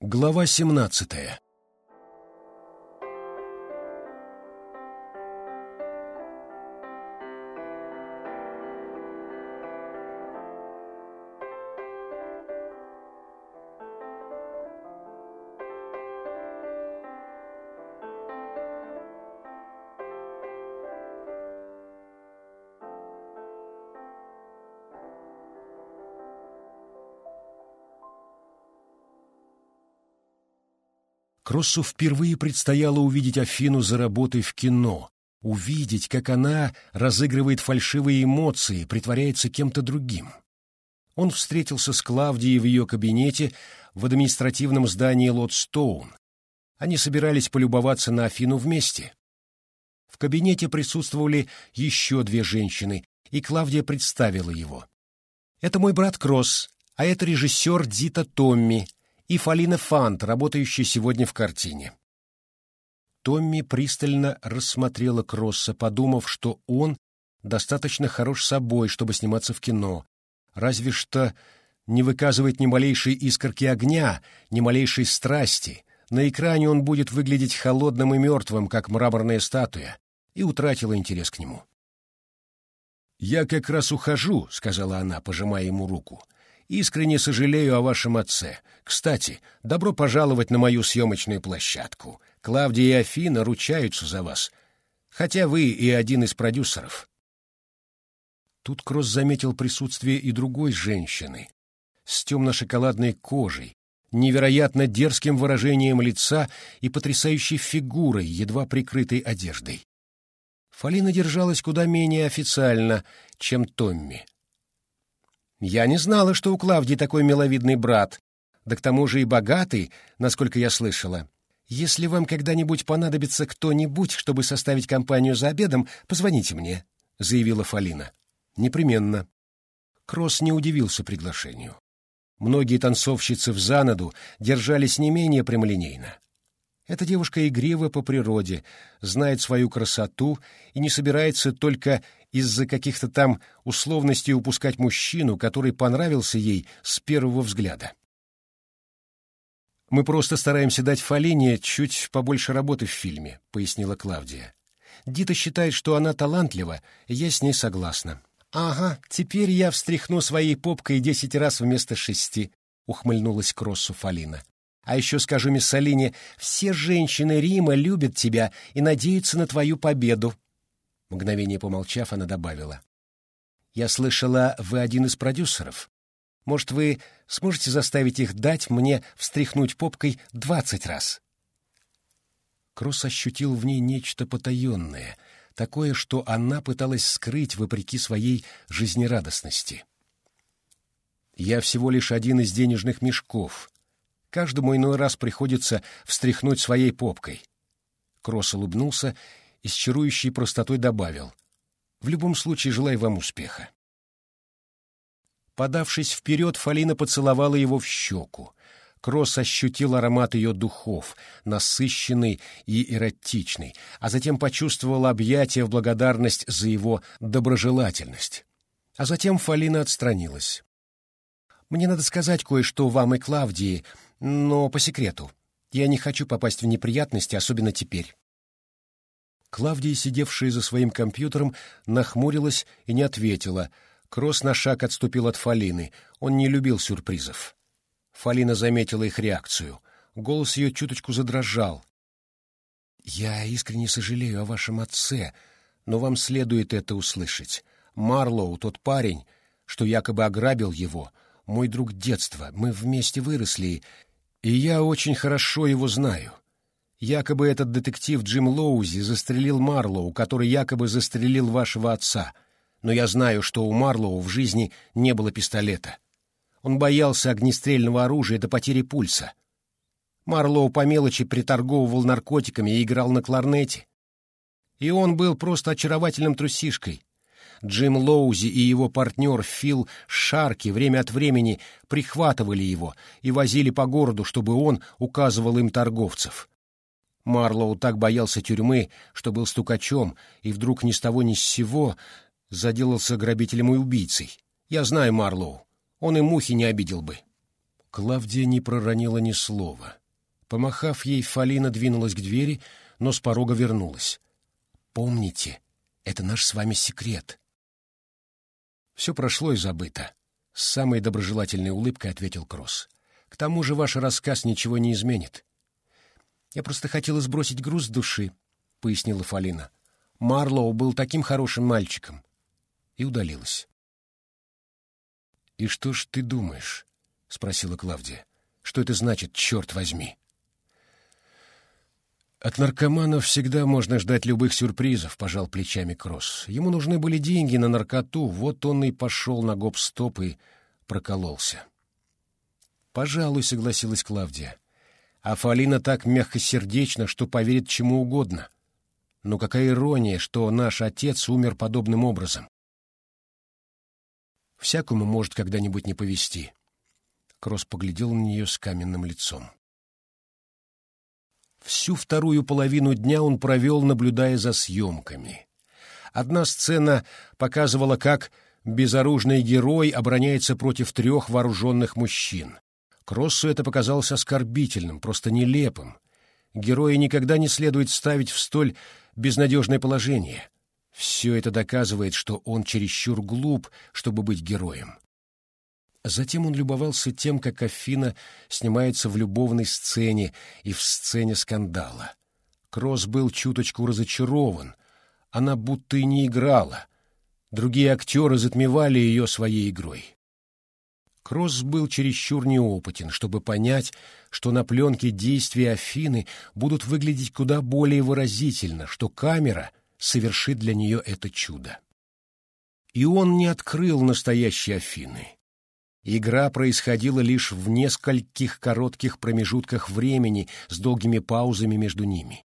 Глава семнадцатая Кроссу впервые предстояло увидеть Афину за работой в кино, увидеть, как она разыгрывает фальшивые эмоции, притворяется кем-то другим. Он встретился с Клавдией в ее кабинете в административном здании Лотстоун. Они собирались полюбоваться на Афину вместе. В кабинете присутствовали еще две женщины, и Клавдия представила его. «Это мой брат Кросс, а это режиссер Дита Томми, и Фалина Фант, работающая сегодня в картине. Томми пристально рассмотрела Кросса, подумав, что он достаточно хорош собой, чтобы сниматься в кино, разве что не выказывает ни малейшей искорки огня, ни малейшей страсти. На экране он будет выглядеть холодным и мертвым, как мраморная статуя, и утратила интерес к нему. «Я как раз ухожу», — сказала она, пожимая ему руку. Искренне сожалею о вашем отце. Кстати, добро пожаловать на мою съемочную площадку. Клавдия и Афина ручаются за вас. Хотя вы и один из продюсеров. Тут Кросс заметил присутствие и другой женщины с темно-шоколадной кожей, невероятно дерзким выражением лица и потрясающей фигурой, едва прикрытой одеждой. Фалина держалась куда менее официально, чем Томми. Я не знала, что у Клавдии такой миловидный брат, да к тому же и богатый, насколько я слышала. Если вам когда-нибудь понадобится кто-нибудь, чтобы составить компанию за обедом, позвоните мне», — заявила Фалина. «Непременно». Кросс не удивился приглашению. Многие танцовщицы в занаду держались не менее прямолинейно. Эта девушка игрива по природе, знает свою красоту и не собирается только из-за каких-то там условностей упускать мужчину, который понравился ей с первого взгляда. «Мы просто стараемся дать Фалине чуть побольше работы в фильме», — пояснила Клавдия. «Дита считает, что она талантлива, я с ней согласна». «Ага, теперь я встряхну своей попкой десять раз вместо шести», — ухмыльнулась Кроссу Фалина. «А еще скажу мисс Салине, все женщины Рима любят тебя и надеются на твою победу». Мгновение помолчав, она добавила. «Я слышала, вы один из продюсеров. Может, вы сможете заставить их дать мне встряхнуть попкой двадцать раз?» Кросс ощутил в ней нечто потаенное, такое, что она пыталась скрыть вопреки своей жизнерадостности. «Я всего лишь один из денежных мешков. Каждому иной раз приходится встряхнуть своей попкой». Кросс улыбнулся и с чарующей простотой добавил «В любом случае желаю вам успеха». Подавшись вперед, Фалина поцеловала его в щеку. Кросс ощутил аромат ее духов, насыщенный и эротичный, а затем почувствовал объятие в благодарность за его доброжелательность. А затем Фалина отстранилась. «Мне надо сказать кое-что вам и Клавдии, но по секрету. Я не хочу попасть в неприятности, особенно теперь». Клавдия, сидевшая за своим компьютером, нахмурилась и не ответила. Кросс на шаг отступил от Фалины. Он не любил сюрпризов. Фалина заметила их реакцию. Голос ее чуточку задрожал. «Я искренне сожалею о вашем отце, но вам следует это услышать. Марлоу, тот парень, что якобы ограбил его, мой друг детства, мы вместе выросли, и я очень хорошо его знаю. Якобы этот детектив Джим Лоузи застрелил Марлоу, который якобы застрелил вашего отца. Но я знаю, что у Марлоу в жизни не было пистолета. Он боялся огнестрельного оружия до потери пульса. Марлоу по мелочи приторговывал наркотиками и играл на кларнете. И он был просто очаровательным трусишкой. Джим Лоузи и его партнер Фил Шарки время от времени прихватывали его и возили по городу, чтобы он указывал им торговцев. Марлоу так боялся тюрьмы, что был стукачом, и вдруг ни с того ни с сего заделался грабителем и убийцей. Я знаю Марлоу, он и мухи не обидел бы. Клавдия не проронила ни слова. Помахав ей, Фалина двинулась к двери, но с порога вернулась. «Помните, это наш с вами секрет». «Все прошло и забыто», — с самой доброжелательной улыбкой ответил Кросс. «К тому же ваш рассказ ничего не изменит». «Я просто хотела сбросить груз с души», — пояснила Фалина. «Марлоу был таким хорошим мальчиком». И удалилась. «И что ж ты думаешь?» — спросила Клавдия. «Что это значит, черт возьми?» «От наркоманов всегда можно ждать любых сюрпризов», — пожал плечами Кросс. «Ему нужны были деньги на наркоту, вот он и пошел на гоп-стоп и прокололся». «Пожалуй», — согласилась Клавдия. «А Фалина так мягкосердечна, что поверит чему угодно. Но какая ирония, что наш отец умер подобным образом. Всякому может когда-нибудь не повезти». Кросс поглядел на нее с каменным лицом. Всю вторую половину дня он провел, наблюдая за съемками. Одна сцена показывала, как безоружный герой обороняется против трех вооруженных мужчин. Кроссу это показалось оскорбительным, просто нелепым. Героя никогда не следует ставить в столь безнадежное положение. Все это доказывает, что он чересчур глуп, чтобы быть героем. Затем он любовался тем, как Афина снимается в любовной сцене и в сцене скандала. Кросс был чуточку разочарован. Она будто и не играла. Другие актеры затмевали ее своей игрой. Кросс был чересчур неопытен, чтобы понять, что на пленке действия Афины будут выглядеть куда более выразительно, что камера совершит для нее это чудо. И он не открыл настоящей Афины. Игра происходила лишь в нескольких коротких промежутках времени с долгими паузами между ними.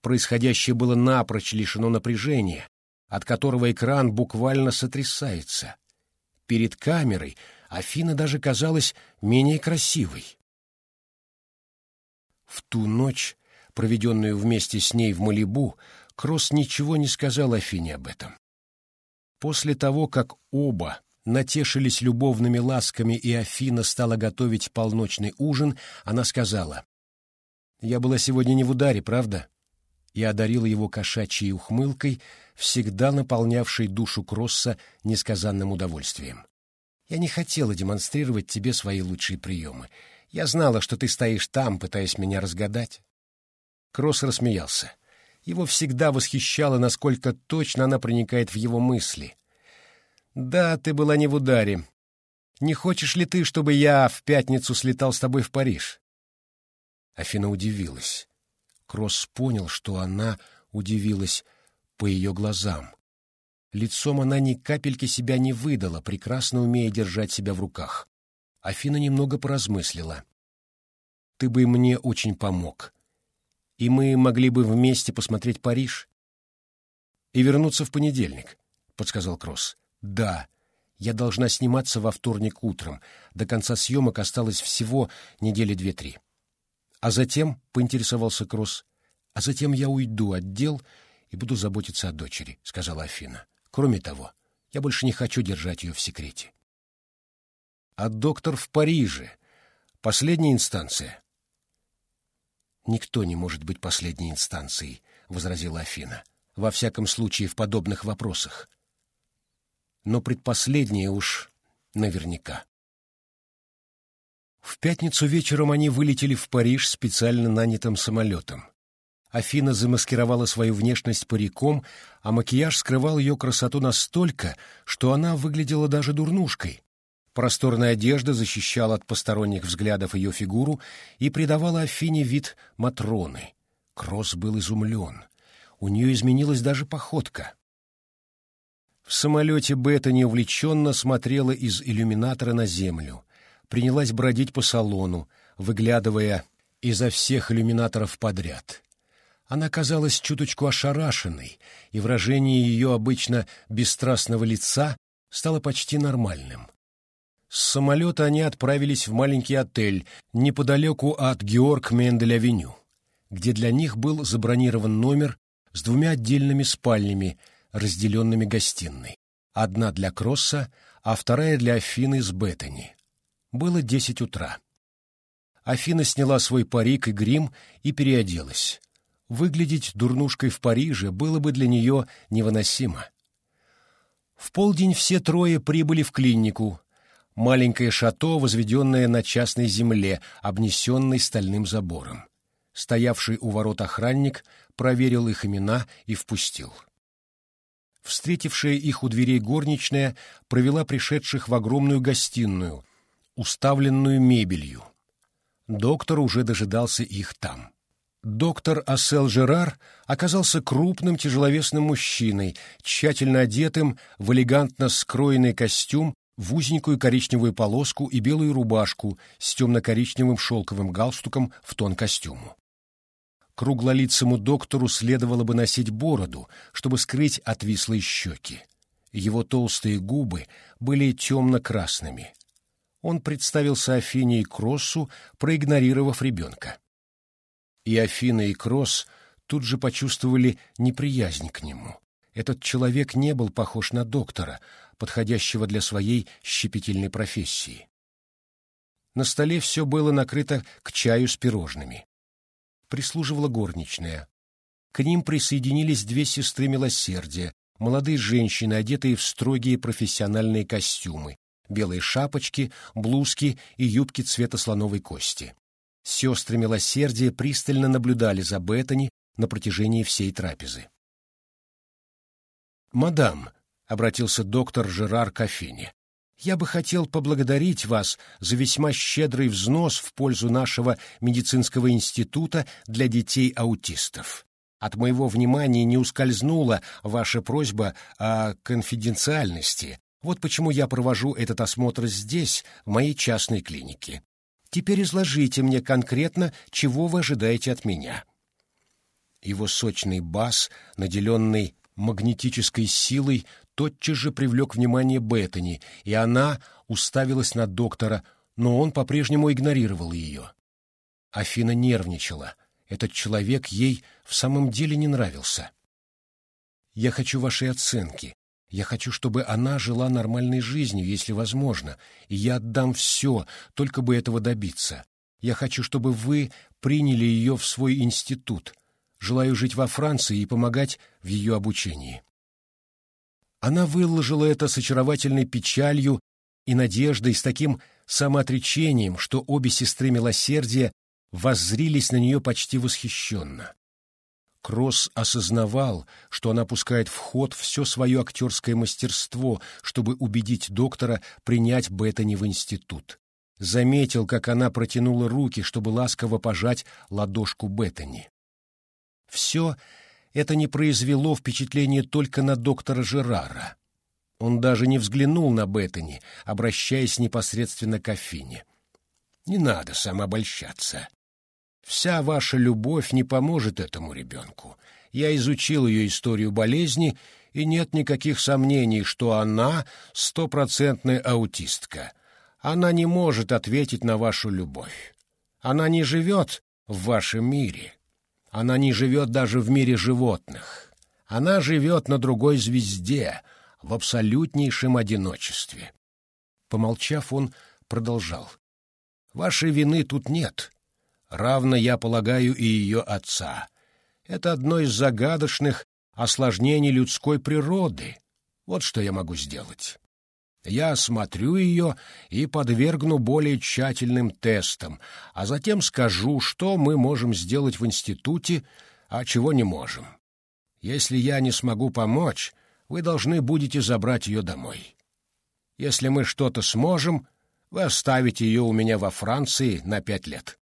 Происходящее было напрочь лишено напряжения, от которого экран буквально сотрясается. Перед камерой Афина даже казалась менее красивой. В ту ночь, проведенную вместе с ней в Малибу, Кросс ничего не сказал Афине об этом. После того, как оба натешились любовными ласками, и Афина стала готовить полночный ужин, она сказала, «Я была сегодня не в ударе, правда?» и одарила его кошачьей ухмылкой, всегда наполнявшей душу Кросса несказанным удовольствием. «Я не хотела демонстрировать тебе свои лучшие приемы. Я знала, что ты стоишь там, пытаясь меня разгадать». Кросс рассмеялся. Его всегда восхищало, насколько точно она проникает в его мысли — да, ты была не в ударе. Не хочешь ли ты, чтобы я в пятницу слетал с тобой в Париж? Афина удивилась. Кросс понял, что она удивилась по ее глазам. Лицом она ни капельки себя не выдала, прекрасно умея держать себя в руках. Афина немного поразмыслила. «Ты бы мне очень помог. И мы могли бы вместе посмотреть Париж. И вернуться в понедельник», — подсказал Кросс. Да, я должна сниматься во вторник утром. До конца съемок осталось всего недели две-три. А затем, — поинтересовался Кросс, — а затем я уйду от дел и буду заботиться о дочери, — сказала Афина. Кроме того, я больше не хочу держать ее в секрете. А доктор в Париже — последняя инстанция. Никто не может быть последней инстанцией, — возразила Афина. Во всяком случае, в подобных вопросах но предпоследнее уж наверняка. В пятницу вечером они вылетели в Париж специально нанятым самолетом. Афина замаскировала свою внешность париком, а макияж скрывал ее красоту настолько, что она выглядела даже дурнушкой. Просторная одежда защищала от посторонних взглядов ее фигуру и придавала Афине вид Матроны. Кросс был изумлен. У нее изменилась даже походка. В самолете Бета неувлеченно смотрела из иллюминатора на землю, принялась бродить по салону, выглядывая изо всех иллюминаторов подряд. Она казалась чуточку ошарашенной, и выражение ее обычно бесстрастного лица стало почти нормальным. С самолета они отправились в маленький отель неподалеку от Георг Мендель-авеню, где для них был забронирован номер с двумя отдельными спальнями — разделенными гостиной. Одна для Кросса, а вторая для Афины с Беттани. Было десять утра. Афина сняла свой парик и грим и переоделась. Выглядеть дурнушкой в Париже было бы для нее невыносимо. В полдень все трое прибыли в клинику. Маленькое шато, возведенное на частной земле, обнесенной стальным забором. Стоявший у ворот охранник проверил их имена и впустил. Встретившая их у дверей горничная провела пришедших в огромную гостиную, уставленную мебелью. Доктор уже дожидался их там. Доктор Ассел Жерар оказался крупным тяжеловесным мужчиной, тщательно одетым в элегантно скроенный костюм, в узенькую коричневую полоску и белую рубашку с темно-коричневым шелковым галстуком в тон костюму. Круглолицему доктору следовало бы носить бороду, чтобы скрыть отвислые щеки. Его толстые губы были темно-красными. Он представился Афине и Кроссу, проигнорировав ребенка. И Афина и Кросс тут же почувствовали неприязнь к нему. Этот человек не был похож на доктора, подходящего для своей щепетильной профессии. На столе все было накрыто к чаю с пирожными прислуживала горничная. К ним присоединились две сестры милосердия, молодые женщины, одетые в строгие профессиональные костюмы, белые шапочки, блузки и юбки цвета слоновой кости. Сестры милосердия пристально наблюдали за Беттани на протяжении всей трапезы. «Мадам», — обратился доктор Жерар к Афине, я бы хотел поблагодарить вас за весьма щедрый взнос в пользу нашего медицинского института для детей-аутистов. От моего внимания не ускользнула ваша просьба о конфиденциальности. Вот почему я провожу этот осмотр здесь, в моей частной клинике. Теперь изложите мне конкретно, чего вы ожидаете от меня. Его сочный бас, наделенный магнетической силой, тотчас же привлек внимание Беттани, и она уставилась на доктора, но он по-прежнему игнорировал ее. Афина нервничала. Этот человек ей в самом деле не нравился. «Я хочу вашей оценки. Я хочу, чтобы она жила нормальной жизнью, если возможно, и я отдам все, только бы этого добиться. Я хочу, чтобы вы приняли ее в свой институт. Желаю жить во Франции и помогать в ее обучении». Она выложила это с очаровательной печалью и надеждой, с таким самоотречением, что обе сестры милосердия воззрились на нее почти восхищенно. Кросс осознавал, что она пускает в ход все свое актерское мастерство, чтобы убедить доктора принять Беттани в институт. Заметил, как она протянула руки, чтобы ласково пожать ладошку Беттани. Все это не произвело впечатления только на доктора Жерара. Он даже не взглянул на Беттани, обращаясь непосредственно к Афине. «Не надо самообольщаться. Вся ваша любовь не поможет этому ребенку. Я изучил ее историю болезни, и нет никаких сомнений, что она стопроцентная аутистка. Она не может ответить на вашу любовь. Она не живет в вашем мире. Она не живет даже в мире животных. Она живет на другой звезде, в абсолютнейшем одиночестве. Помолчав, он продолжал. «Вашей вины тут нет. Равно, я полагаю, и ее отца. Это одно из загадочных осложнений людской природы. Вот что я могу сделать. Я осмотрю ее и подвергну более тщательным тестам, а затем скажу, что мы можем сделать в институте, а чего не можем. Если я не смогу помочь, вы должны будете забрать ее домой. Если мы что-то сможем, вы оставите ее у меня во Франции на пять лет.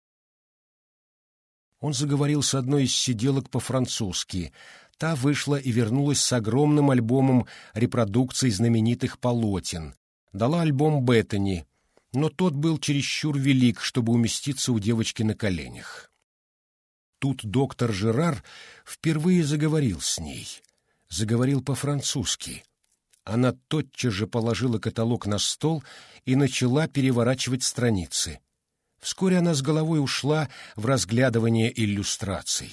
Он заговорил с одной из сиделок по-французски, Та вышла и вернулась с огромным альбомом репродукций знаменитых полотен. Дала альбом Беттани, но тот был чересчур велик, чтобы уместиться у девочки на коленях. Тут доктор Жерар впервые заговорил с ней. Заговорил по-французски. Она тотчас же положила каталог на стол и начала переворачивать страницы. Вскоре она с головой ушла в разглядывание иллюстраций.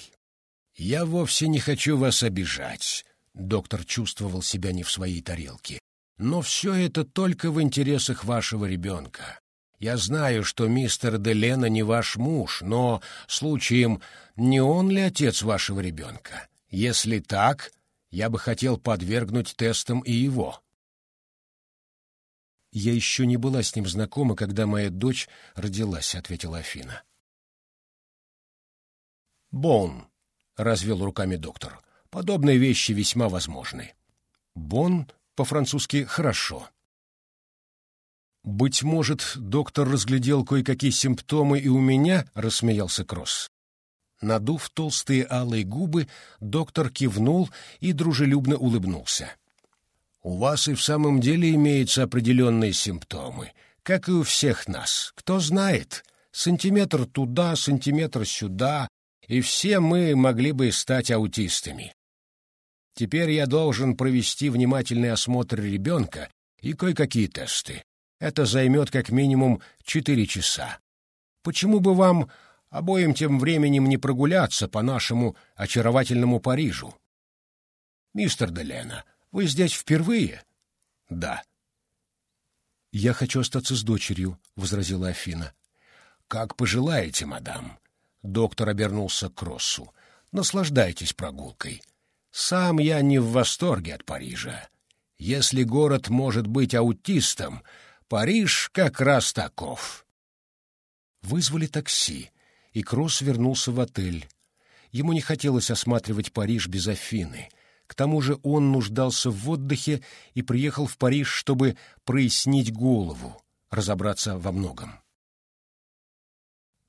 «Я вовсе не хочу вас обижать», — доктор чувствовал себя не в своей тарелке. «Но все это только в интересах вашего ребенка. Я знаю, что мистер Делена не ваш муж, но, случаем, не он ли отец вашего ребенка? Если так, я бы хотел подвергнуть тестам и его. «Я еще не была с ним знакома, когда моя дочь родилась», — ответила Афина. «Бон», — развел руками доктор, — «подобные вещи весьма возможны». «Бон» по-французски «хорошо». «Быть может, доктор разглядел кое-какие симптомы и у меня?» — рассмеялся Кросс. Надув толстые алые губы, доктор кивнул и дружелюбно улыбнулся. «У вас и в самом деле имеются определенные симптомы, как и у всех нас. Кто знает, сантиметр туда, сантиметр сюда, и все мы могли бы стать аутистами. Теперь я должен провести внимательный осмотр ребенка и кое-какие тесты. Это займет как минимум четыре часа. Почему бы вам обоим тем временем не прогуляться по нашему очаровательному Парижу? Мистер Делена, вы здесь впервые? Да. Я хочу остаться с дочерью, — возразила Афина. Как пожелаете, мадам. Доктор обернулся к Кроссу. Наслаждайтесь прогулкой. Сам я не в восторге от Парижа. Если город может быть аутистом, Париж как раз таков. Вызвали такси, и Кросс вернулся в отель. Ему не хотелось осматривать Париж без Афины. К тому же он нуждался в отдыхе и приехал в Париж, чтобы прояснить голову, разобраться во многом.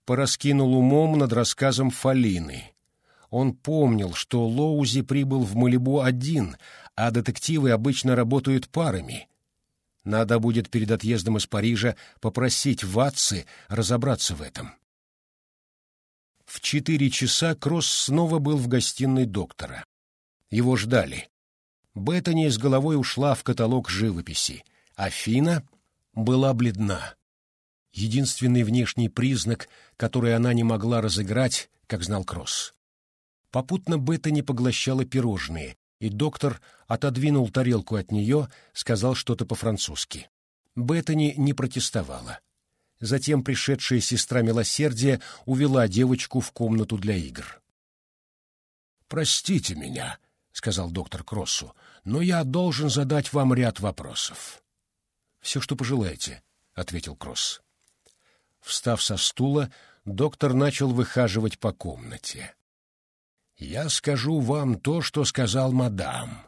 Пораскинул умом над рассказом Фалины. Он помнил, что Лоузи прибыл в Малибу один, а детективы обычно работают парами — надо будет перед отъездом из Парижа попросить Ватсы разобраться в этом. В четыре часа Кросс снова был в гостиной доктора. Его ждали. Беттани с головой ушла в каталог живописи. Афина была бледна. Единственный внешний признак, который она не могла разыграть, как знал Кросс. Попутно Беттани поглощала пирожные, и доктор отодвинул тарелку от нее, сказал что-то по-французски. Беттани не протестовала. Затем пришедшая сестра милосердия увела девочку в комнату для игр. «Простите меня», — сказал доктор Кроссу, — «но я должен задать вам ряд вопросов». «Все, что пожелаете», — ответил Кросс. Встав со стула, доктор начал выхаживать по комнате. Я скажу вам то, что сказал мадам.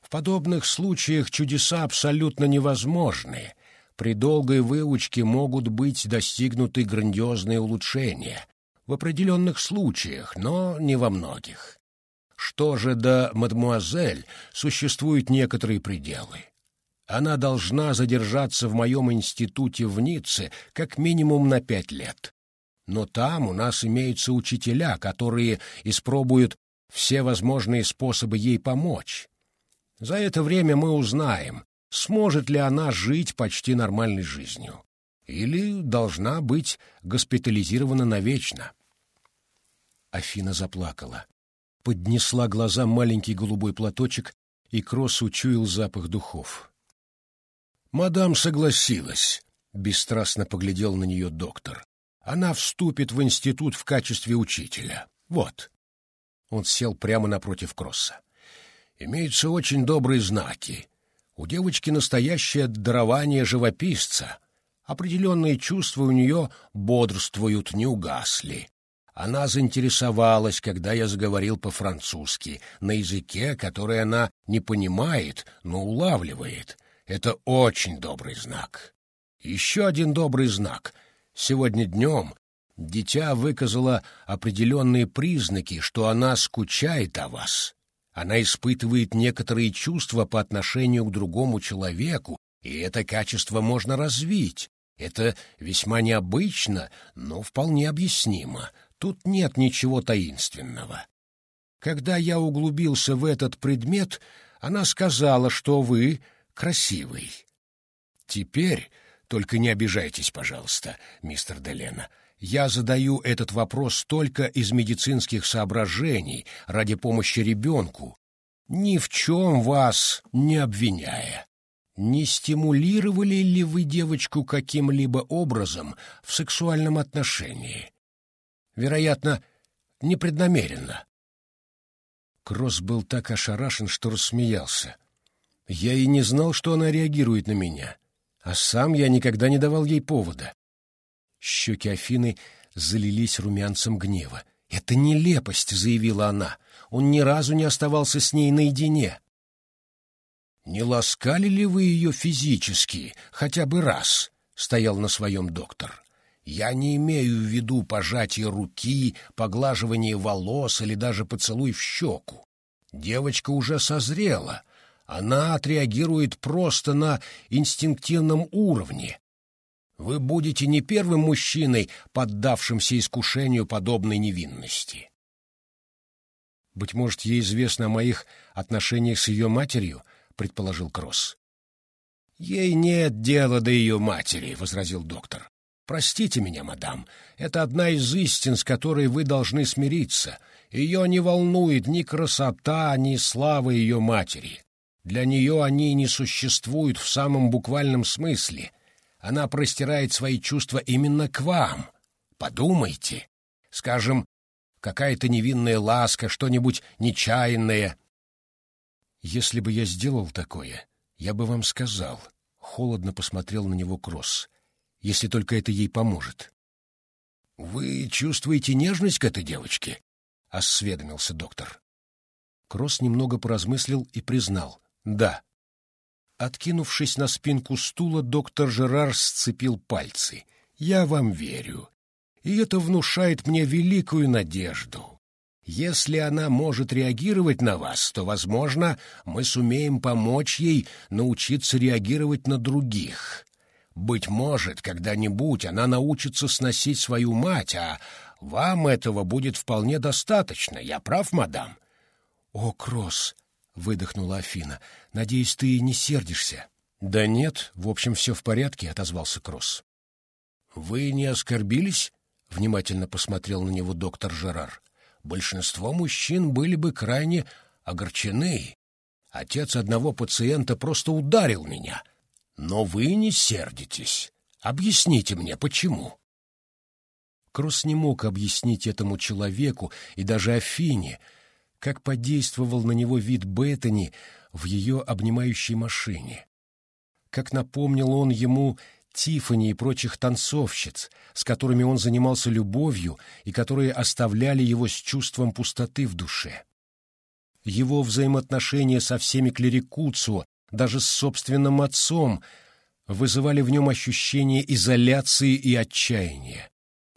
В подобных случаях чудеса абсолютно невозможны. При долгой выучке могут быть достигнуты грандиозные улучшения. В определенных случаях, но не во многих. Что же до мадмуазель, существуют некоторые пределы. Она должна задержаться в моем институте в Ницце как минимум на пять лет но там у нас имеются учителя, которые испробуют все возможные способы ей помочь. За это время мы узнаем, сможет ли она жить почти нормальной жизнью или должна быть госпитализирована навечно. Афина заплакала. Поднесла глаза маленький голубой платочек, и Кросс учуял запах духов. «Мадам согласилась», — бесстрастно поглядел на нее доктор. Она вступит в институт в качестве учителя. Вот. Он сел прямо напротив Кросса. Имеются очень добрые знаки. У девочки настоящее дарование живописца. Определенные чувства у нее бодрствуют, не угасли. Она заинтересовалась, когда я заговорил по-французски, на языке, который она не понимает, но улавливает. Это очень добрый знак. Еще один добрый знак — Сегодня днем дитя выказало определенные признаки, что она скучает о вас. Она испытывает некоторые чувства по отношению к другому человеку, и это качество можно развить. Это весьма необычно, но вполне объяснимо. Тут нет ничего таинственного. Когда я углубился в этот предмет, она сказала, что вы красивый. Теперь только не обижайтесь, пожалуйста, мистер Делена. Я задаю этот вопрос только из медицинских соображений, ради помощи ребенку, ни в чем вас не обвиняя. Не стимулировали ли вы девочку каким-либо образом в сексуальном отношении? Вероятно, непреднамеренно. Кросс был так ошарашен, что рассмеялся. Я и не знал, что она реагирует на меня, а сам я никогда не давал ей повода. Щеки Афины залились румянцем гнева. «Это нелепость», — заявила она. «Он ни разу не оставался с ней наедине». «Не ласкали ли вы ее физически, хотя бы раз?» — стоял на своем доктор. «Я не имею в виду пожатие руки, поглаживание волос или даже поцелуй в щеку. Девочка уже созрела. Она отреагирует просто на инстинктивном уровне, вы будете не первым мужчиной, поддавшимся искушению подобной невинности. Быть может, ей известно о моих отношениях с ее матерью, предположил Кросс. Ей нет дела до ее матери, возразил доктор. Простите меня, мадам, это одна из истин, с которой вы должны смириться. Ее не волнует ни красота, ни слава ее матери. Для нее они не существуют в самом буквальном смысле. Она простирает свои чувства именно к вам. Подумайте. Скажем, какая-то невинная ласка, что-нибудь нечаянное. Если бы я сделал такое, я бы вам сказал. Холодно посмотрел на него Кросс. Если только это ей поможет. Вы чувствуете нежность к этой девочке? Осведомился доктор. Кросс немного поразмыслил и признал. Да. Откинувшись на спинку стула, доктор Жерар сцепил пальцы. «Я вам верю. И это внушает мне великую надежду. Если она может реагировать на вас, то, возможно, мы сумеем помочь ей научиться реагировать на других. Быть может, когда-нибудь она научится сносить свою мать, а вам этого будет вполне достаточно. Я прав, мадам?» «О, Кросс!» — выдохнула Афина. «Надеюсь, ты не сердишься?» «Да нет, в общем, все в порядке», — отозвался Кросс. «Вы не оскорбились?» — внимательно посмотрел на него доктор Жерар. «Большинство мужчин были бы крайне огорчены. Отец одного пациента просто ударил меня. Но вы не сердитесь. Объясните мне, почему?» Кросс не мог объяснить этому человеку и даже Афине, — как подействовал на него вид Беттани в ее обнимающей машине. Как напомнил он ему Тифани и прочих танцовщиц, с которыми он занимался любовью и которые оставляли его с чувством пустоты в душе. Его взаимоотношения со всеми клерикуцио, даже с собственным отцом, вызывали в нем ощущение изоляции и отчаяния.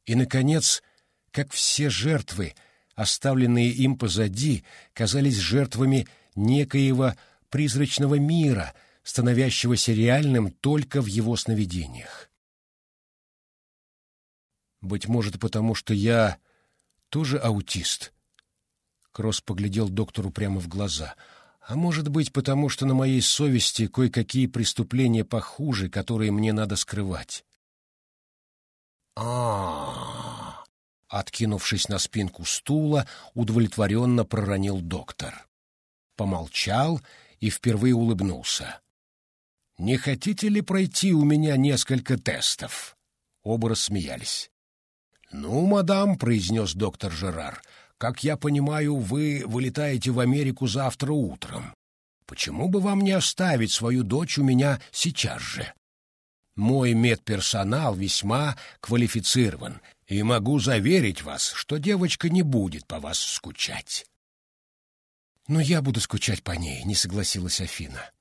И, наконец, как все жертвы — оставленные им позади, казались жертвами некоего призрачного мира, становящегося реальным только в его сновидениях. Быть может, потому что я тоже аутист. Кросс поглядел доктору прямо в глаза. А может быть, потому что на моей совести кое-какие преступления похуже, которые мне надо скрывать. А, Откинувшись на спинку стула, удовлетворенно проронил доктор. Помолчал и впервые улыбнулся. «Не хотите ли пройти у меня несколько тестов?» Оба рассмеялись. «Ну, мадам», — произнес доктор Жерар, — «как я понимаю, вы вылетаете в Америку завтра утром. Почему бы вам не оставить свою дочь у меня сейчас же? Мой медперсонал весьма квалифицирован, и могу заверить вас, что девочка не будет по вас скучать. Но я буду скучать по ней, не согласилась Афина.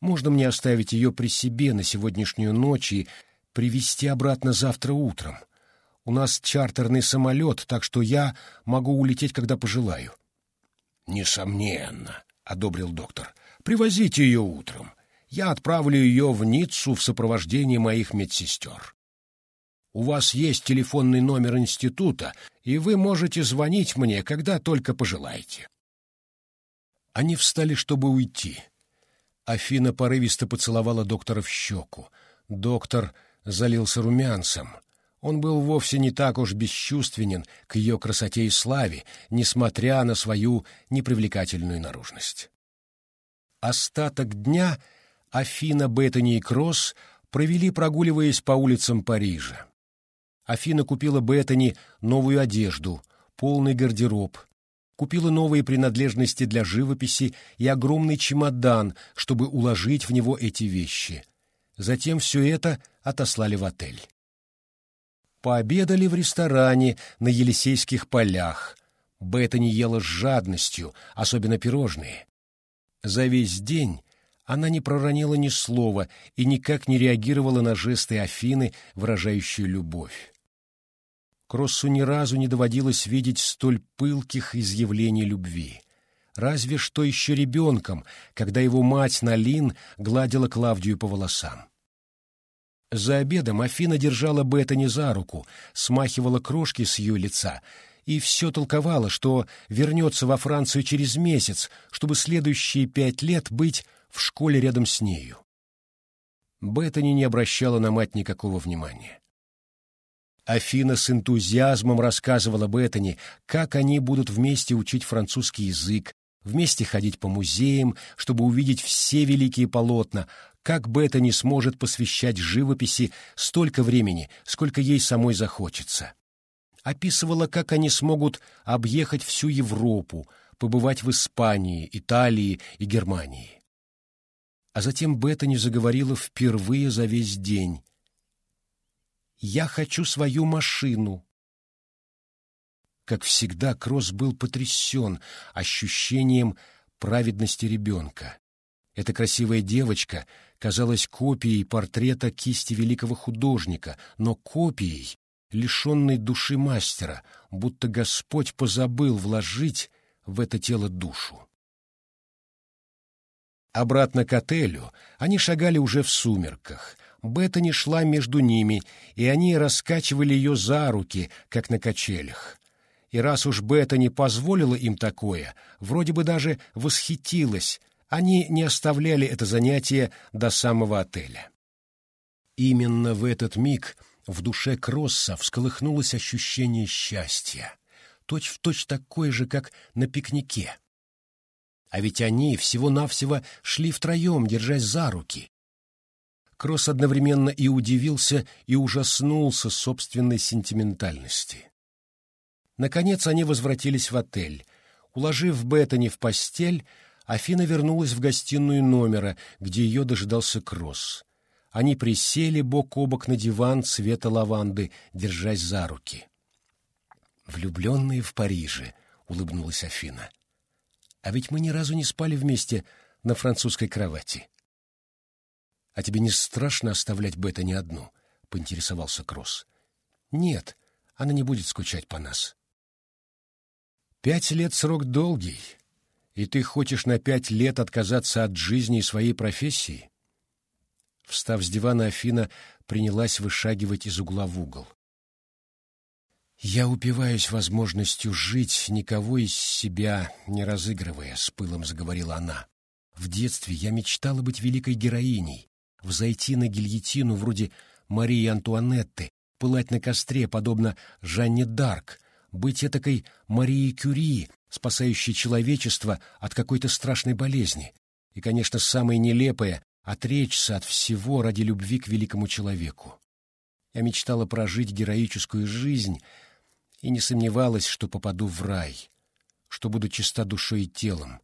Можно мне оставить ее при себе на сегодняшнюю ночь и привезти обратно завтра утром? У нас чартерный самолет, так что я могу улететь, когда пожелаю. Несомненно, одобрил доктор. Привозите ее утром. Я отправлю ее в Ниццу в сопровождении моих медсестер. У вас есть телефонный номер института, и вы можете звонить мне, когда только пожелаете. Они встали, чтобы уйти. Афина порывисто поцеловала доктора в щеку. Доктор залился румянцем. Он был вовсе не так уж бесчувственен к ее красоте и славе, несмотря на свою непривлекательную наружность. Остаток дня Афина, Беттани и Кросс провели, прогуливаясь по улицам Парижа. Афина купила Беттани новую одежду, полный гардероб, купила новые принадлежности для живописи и огромный чемодан, чтобы уложить в него эти вещи. Затем все это отослали в отель. Пообедали в ресторане на Елисейских полях. Беттани ела с жадностью, особенно пирожные. За весь день она не проронила ни слова и никак не реагировала на жесты Афины, выражающие любовь. Кроссу ни разу не доводилось видеть столь пылких изъявлений любви. Разве что еще ребенком, когда его мать Налин гладила Клавдию по волосам. За обедом Афина держала Беттани за руку, смахивала крошки с ее лица и все толковала, что вернется во Францию через месяц, чтобы следующие пять лет быть в школе рядом с нею. Беттани не обращала на мать никакого внимания. Афина с энтузиазмом рассказывала Беттани, как они будут вместе учить французский язык, вместе ходить по музеям, чтобы увидеть все великие полотна, как Беттани сможет посвящать живописи столько времени, сколько ей самой захочется. Описывала, как они смогут объехать всю Европу, побывать в Испании, Италии и Германии. А затем Беттани заговорила впервые за весь день. «Я хочу свою машину». Как всегда, Кросс был потрясен ощущением праведности ребенка. Эта красивая девочка казалась копией портрета кисти великого художника, но копией, лишенной души мастера, будто Господь позабыл вложить в это тело душу. Обратно к отелю они шагали уже в сумерках. Беттани шла между ними, и они раскачивали ее за руки, как на качелях. И раз уж Беттани позволила им такое, вроде бы даже восхитилась, они не оставляли это занятие до самого отеля. Именно в этот миг в душе Кросса всколыхнулось ощущение счастья, точь-в-точь точь такое же, как на пикнике. А ведь они всего-навсего шли втроем, держась за руки. Кросс одновременно и удивился, и ужаснулся собственной сентиментальности. Наконец они возвратились в отель. Уложив Беттани в постель, Афина вернулась в гостиную номера, где ее дожидался Кросс. Они присели бок о бок на диван цвета лаванды, держась за руки. «Влюбленные в Париже», — улыбнулась Афина. А ведь мы ни разу не спали вместе на французской кровати. — А тебе не страшно оставлять Бета не одну? — поинтересовался Кросс. — Нет, она не будет скучать по нас. — Пять лет срок долгий, и ты хочешь на пять лет отказаться от жизни и своей профессии? Встав с дивана, Афина принялась вышагивать из угла в угол. Я упиваюсь возможностью жить, никого из себя не разыгрывая, — с пылом заговорила она. В детстве я мечтала быть великой героиней, взойти на гильотину вроде Марии Антуанетты, пылать на костре, подобно Жанне Дарк, быть этакой Марией Кюри, спасающей человечество от какой-то страшной болезни. И, конечно, самое нелепое — отречься от всего ради любви к великому человеку. Я мечтала прожить героическую жизнь — и не сомневалась, что попаду в рай, что буду чиста душой и телом.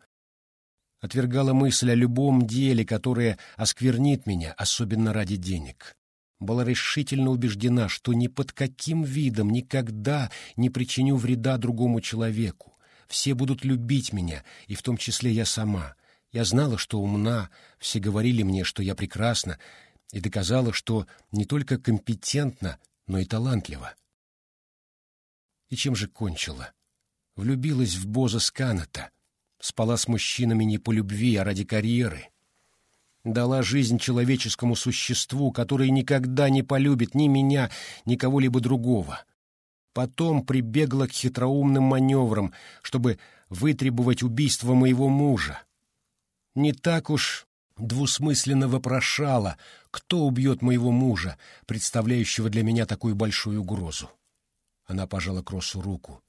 Отвергала мысль о любом деле, которое осквернит меня, особенно ради денег. Была решительно убеждена, что ни под каким видом никогда не причиню вреда другому человеку. Все будут любить меня, и в том числе я сама. Я знала, что умна, все говорили мне, что я прекрасна, и доказала, что не только компетентна, но и талантлива. И чем же кончила? Влюбилась в Боза Сканата, спала с мужчинами не по любви, а ради карьеры. Дала жизнь человеческому существу, которое никогда не полюбит ни меня, ни кого-либо другого. Потом прибегла к хитроумным маневрам, чтобы вытребовать убийство моего мужа. Не так уж двусмысленно вопрошала, кто убьет моего мужа, представляющего для меня такую большую угрозу. Она пожала Кроссу руку.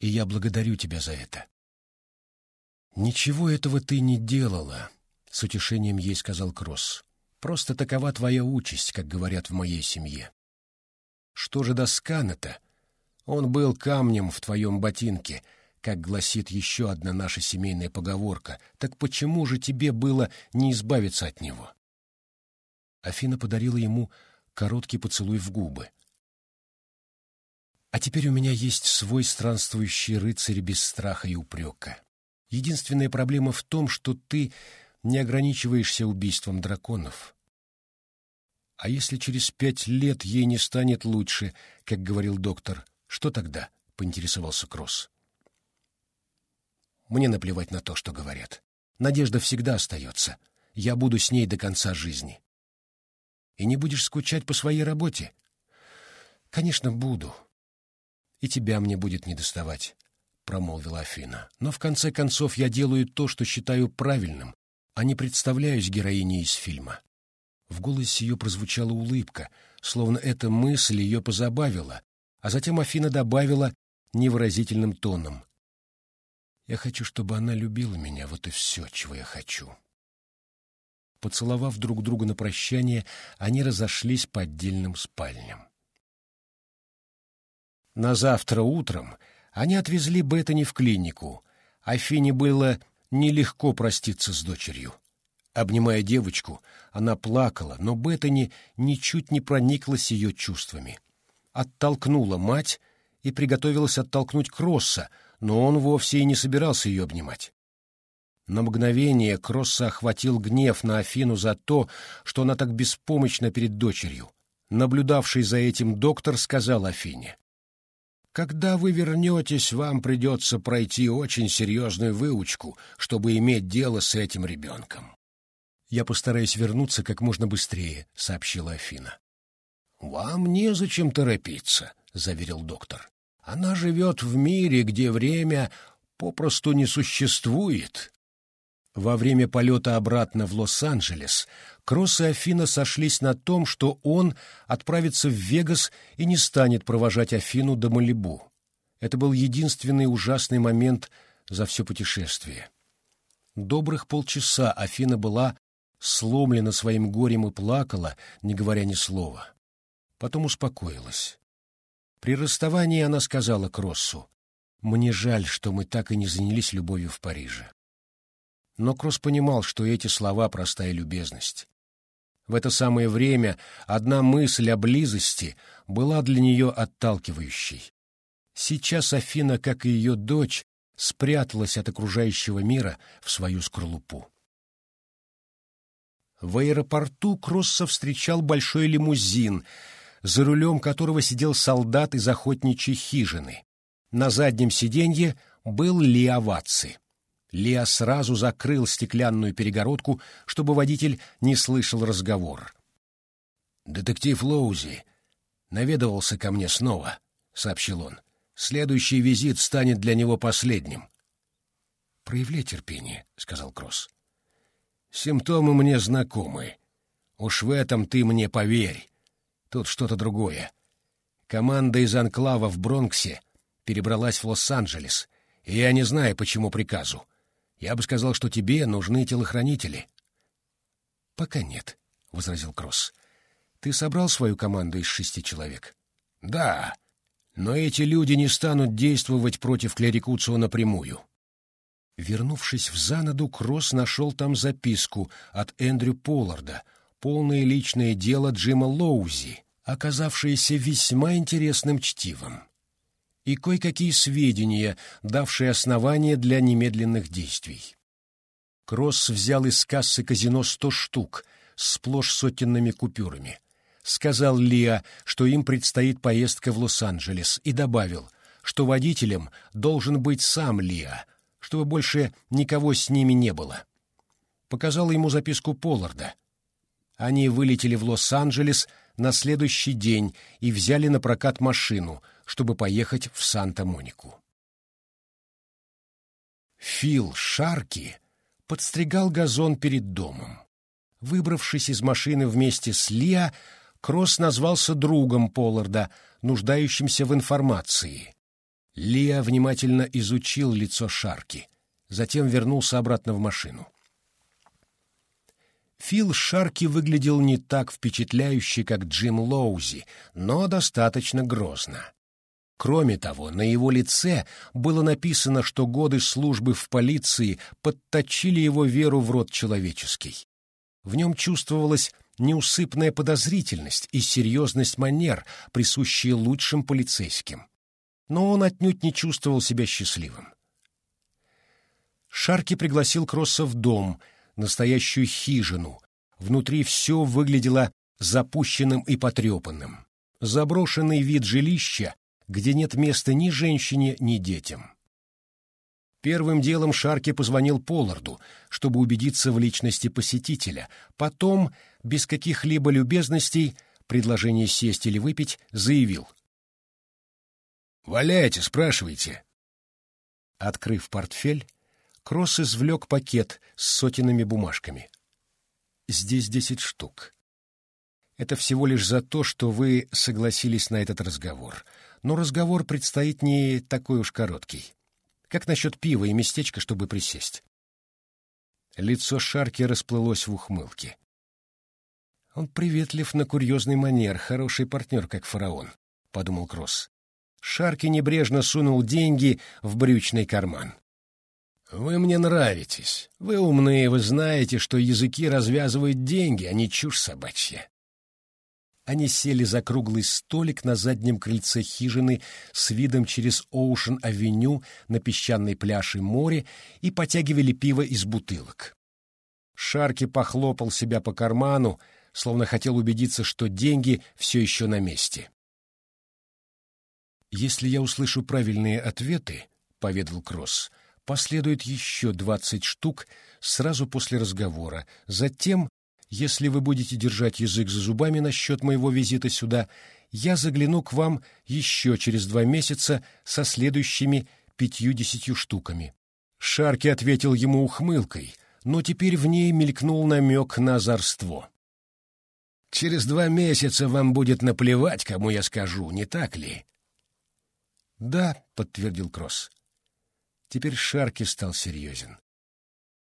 «И я благодарю тебя за это». «Ничего этого ты не делала», —— с утешением ей сказал Кросс. «Просто такова твоя участь, как говорят в моей семье. Что же до Скана-то? Он был камнем в твоем ботинке, как гласит еще одна наша семейная поговорка. Так почему же тебе было не избавиться от него?» Афина подарила ему короткий поцелуй в губы. «А теперь у меня есть свой странствующий рыцарь без страха и упрека. Единственная проблема в том, что ты не ограничиваешься убийством драконов. А если через пять лет ей не станет лучше, как говорил доктор, что тогда? — поинтересовался Кросс. Мне наплевать на то, что говорят. Надежда всегда остается. Я буду с ней до конца жизни. И не будешь скучать по своей работе? Конечно, буду. И тебя мне будет недоставать, — промолвила Афина. Но в конце концов я делаю то, что считаю правильным, а не представляюсь героиней из фильма. В голосе ее прозвучала улыбка, словно эта мысль ее позабавила, а затем Афина добавила невыразительным тоном. «Я хочу, чтобы она любила меня, вот и все, чего я хочу». Поцеловав друг друга на прощание, они разошлись по отдельным спальням. На завтра утром они отвезли Беттани в клинику. Афине было нелегко проститься с дочерью. Обнимая девочку, она плакала, но Беттани ничуть не прониклась ее чувствами. Оттолкнула мать и приготовилась оттолкнуть Кросса, но он вовсе и не собирался ее обнимать. На мгновение Кросса охватил гнев на Афину за то, что она так беспомощна перед дочерью. Наблюдавший за этим доктор сказал Афине, «Когда вы вернетесь, вам придется пройти очень серьезную выучку, чтобы иметь дело с этим ребенком». «Я постараюсь вернуться как можно быстрее», — сообщила Афина. «Вам незачем торопиться», — заверил доктор. «Она живет в мире, где время попросту не существует. Во время полета обратно в Лос-Анджелес Кросс и Афина сошлись на том, что он отправится в Вегас и не станет провожать Афину до Малибу. Это был единственный ужасный момент за все путешествие. Добрых полчаса Афина была сломлена своим горем и плакала, не говоря ни слова. Потом успокоилась. При расставании она сказала Кроссу, «Мне жаль, что мы так и не занялись любовью в Париже». Но Кросс понимал, что эти слова — простая любезность. В это самое время одна мысль о близости была для нее отталкивающей. Сейчас Афина, как и ее дочь, спряталась от окружающего мира в свою скорлупу. В аэропорту Кросса встречал большой лимузин, за рулем которого сидел солдат из охотничьей хижины. На заднем сиденье был Лиаваци. Лео сразу закрыл стеклянную перегородку, чтобы водитель не слышал разговор. «Детектив Лоузи наведывался ко мне снова», — сообщил он. «Следующий визит станет для него последним». «Проявляй терпение», — сказал Кросс. «Симптомы мне знакомы. Уж в этом ты мне поверь. Тут что-то другое. Команда из анклава в Бронксе перебралась в Лос-Анджелес, и я не знаю, почему приказу. Я бы сказал, что тебе нужны телохранители. — Пока нет, — возразил Кросс. — Ты собрал свою команду из шести человек? — Да, но эти люди не станут действовать против Клерикуцио напрямую. Вернувшись в Занаду, Кросс нашел там записку от Эндрю Полларда, полное личное дело Джима Лоузи, оказавшееся весьма интересным чтивом и кое-какие сведения, давшие основания для немедленных действий. Кросс взял из кассы казино сто штук, сплошь сотенными купюрами. Сказал Лиа, что им предстоит поездка в Лос-Анджелес, и добавил, что водителем должен быть сам Лиа, чтобы больше никого с ними не было. Показал ему записку Полларда. Они вылетели в Лос-Анджелес на следующий день и взяли на прокат машину — чтобы поехать в Санта-Монику. Фил Шарки подстригал газон перед домом. Выбравшись из машины вместе с Лиа, Кросс назвался другом Полларда, нуждающимся в информации. Лиа внимательно изучил лицо Шарки, затем вернулся обратно в машину. Фил Шарки выглядел не так впечатляюще, как Джим Лоузи, но достаточно грозно. Кроме того, на его лице было написано, что годы службы в полиции подточили его веру в род человеческий. В нем чувствовалась неусыпная подозрительность и серьезность манер, присущие лучшим полицейским. Но он отнюдь не чувствовал себя счастливым. Шарки пригласил Кросса в дом, настоящую хижину. Внутри все выглядело запущенным и потрепанным. Заброшенный вид жилища, где нет места ни женщине, ни детям. Первым делом Шарки позвонил Полларду, чтобы убедиться в личности посетителя. Потом, без каких-либо любезностей, предложение сесть или выпить, заявил. «Валяйте, спрашивайте». Открыв портфель, Кросс извлек пакет с сотенными бумажками. «Здесь десять штук. Это всего лишь за то, что вы согласились на этот разговор. Но разговор предстоит не такой уж короткий. Как насчет пива и местечка, чтобы присесть?» Лицо Шарки расплылось в ухмылке. «Он приветлив на курьезный манер, хороший партнер, как фараон», — подумал Кросс. Шарки небрежно сунул деньги в брючный карман. «Вы мне нравитесь. Вы умные, вы знаете, что языки развязывают деньги, а не чушь собачья». Они сели за круглый столик на заднем крыльце хижины с видом через Оушен-авеню на песчаный пляж и море и потягивали пиво из бутылок. Шарки похлопал себя по карману, словно хотел убедиться, что деньги все еще на месте. «Если я услышу правильные ответы», — поведал Кросс, — «последует еще двадцать штук сразу после разговора. Затем, если вы будете держать язык за зубами насчет моего визита сюда, я загляну к вам еще через два месяца со следующими пятью-десятью штуками». Шарки ответил ему ухмылкой, но теперь в ней мелькнул намек на озорство. «Через два месяца вам будет наплевать, кому я скажу, не так ли?» «Да», — подтвердил Кросс. Теперь Шарки стал серьезен.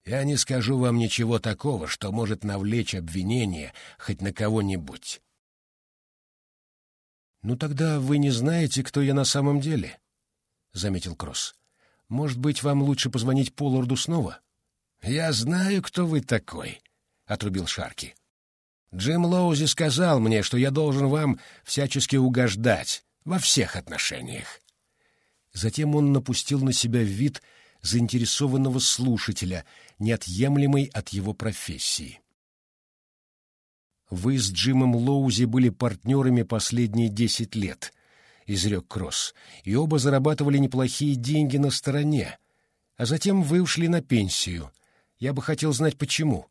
«Я не скажу вам ничего такого, что может навлечь обвинение хоть на кого-нибудь». «Ну тогда вы не знаете, кто я на самом деле», — заметил Кросс. «Может быть, вам лучше позвонить Полларду снова?» «Я знаю, кто вы такой», — отрубил Шарки. «Джим Лоузи сказал мне, что я должен вам всячески угождать во всех отношениях. Затем он напустил на себя вид заинтересованного слушателя, неотъемлемый от его профессии. «Вы с Джимом Лоузи были партнерами последние десять лет», — изрек Кросс, «и оба зарабатывали неплохие деньги на стороне. А затем вы ушли на пенсию. Я бы хотел знать, почему».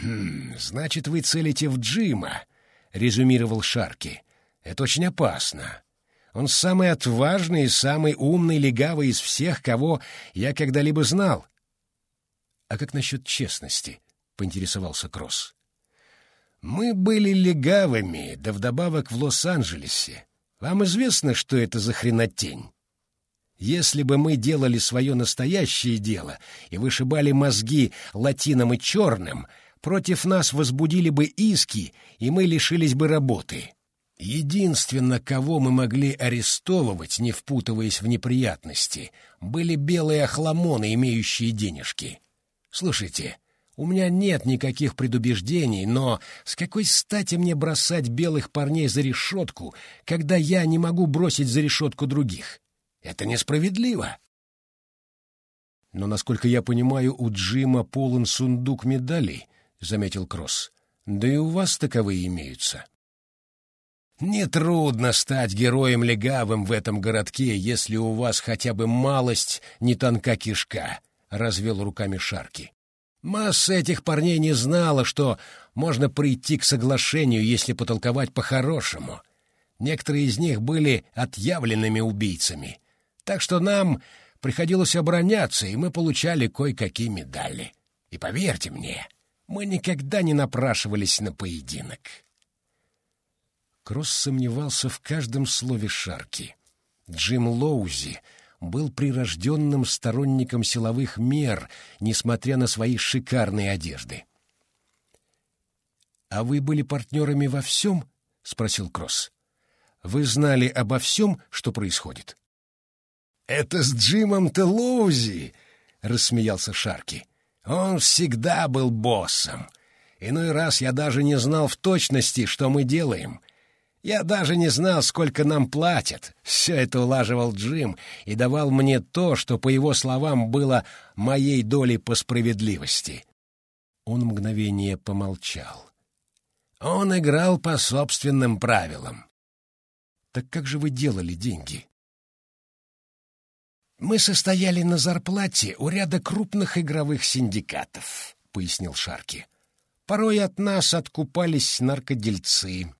«Хм, значит, вы целите в Джима», — резюмировал Шарки. «Это очень опасно. Он самый отважный и самый умный легавый из всех, кого я когда-либо знал. — А как насчет честности? — поинтересовался Кросс. — Мы были легавыми, да вдобавок в Лос-Анджелесе. Вам известно, что это за хренотень? Если бы мы делали свое настоящее дело и вышибали мозги латинам и черным, против нас возбудили бы иски, и мы лишились бы работы. Единственно, кого мы могли арестовывать, не впутываясь в неприятности, были белые охламоны, имеющие денежки. Слушайте, у меня нет никаких предубеждений, но с какой стати мне бросать белых парней за решетку, когда я не могу бросить за решетку других? Это несправедливо. Но, насколько я понимаю, у Джима полон сундук медалей, — заметил Кросс. Да и у вас таковые имеются. Нетрудно стать героем легавым в этом городке, если у вас хотя бы малость не тонка кишка, — развел руками Шарки. Масса этих парней не знала, что можно прийти к соглашению, если потолковать по-хорошему. Некоторые из них были отъявленными убийцами. Так что нам приходилось обороняться, и мы получали кое-какие медали. И поверьте мне, мы никогда не напрашивались на поединок. Кросс сомневался в каждом слове Шарки. Джим Лоузи был прирожденным сторонником силовых мер, несмотря на свои шикарные одежды. А вы были партнерами во всем? — спросил Кросс. Вы знали обо всем, что происходит? — Это с Джимом Телоузи, — рассмеялся Шарки. — Он всегда был боссом. Иной раз я даже не знал в точности, что мы делаем. Я даже не знал, сколько нам платят. Все это улаживал Джим и давал мне то, что, по его словам, было моей долей по справедливости. Он мгновение помолчал. Он играл по собственным правилам. Так как же вы делали деньги? Мы состояли на зарплате у ряда крупных игровых синдикатов, пояснил Шарки. Порой от нас откупались наркодельцы.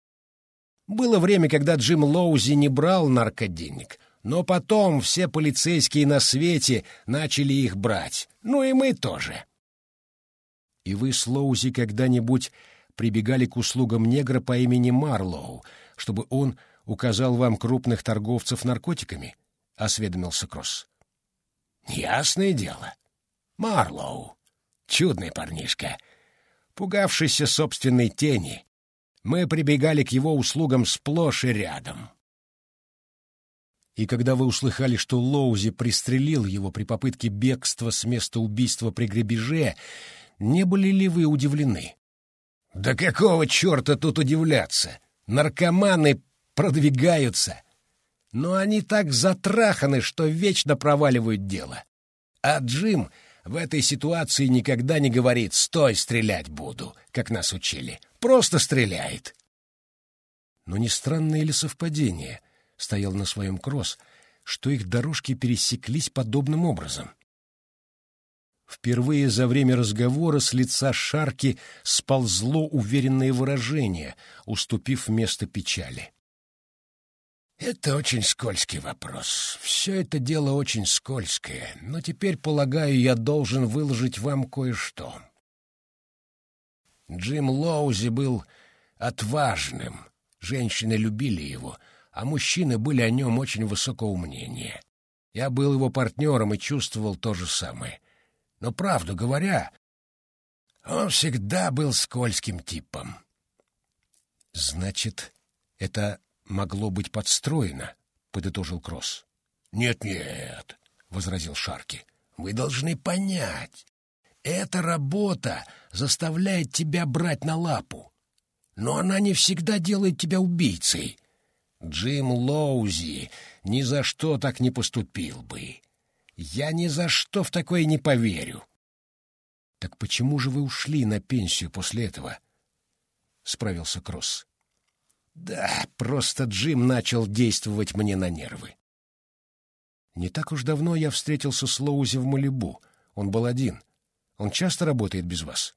Было время, когда Джим Лоузи не брал наркоденег, но потом все полицейские на свете начали их брать. Ну и мы тоже. И вы с Лоузи когда-нибудь прибегали к услугам негра по имени Марлоу, чтобы он указал вам крупных торговцев наркотиками? — осведомился Кросс. — Ясное дело. Марлоу. Чудный парнишка пугавшийся собственной тени. Мы прибегали к его услугам сплошь и рядом. И когда вы услыхали, что Лоузи пристрелил его при попытке бегства с места убийства при грабеже, не были ли вы удивлены? Да какого черта тут удивляться? Наркоманы продвигаются. Но они так затраханы, что вечно проваливают дело. А Джим в этой ситуации никогда не говорит «стой, стрелять буду», как нас учили. Просто стреляет. Но не странное ли совпадение, стоял на своем кросс, что их дорожки пересеклись подобным образом? Впервые за время разговора с лица Шарки сползло уверенное выражение, уступив место печали. Это очень скользкий вопрос. Все это дело очень скользкое, но теперь, полагаю, я должен выложить вам кое-что. Джим Лоузи был отважным, женщины любили его, а мужчины были о нем очень высокого мнения. Я был его партнером и чувствовал то же самое. Но, правду говоря, он всегда был скользким типом. Значит, это могло быть подстроено, — подытожил Кросс. «Нет, — возразил Шарки, — вы должны понять. Эта работа заставляет тебя брать на лапу. Но она не всегда делает тебя убийцей. Джим Лоузи ни за что так не поступил бы. Я ни за что в такое не поверю. — Так почему же вы ушли на пенсию после этого? — справился Кросс. Да, просто Джим начал действовать мне на нервы. Не так уж давно я встретился с Лоузи в Малибу. Он был один. Он часто работает без вас?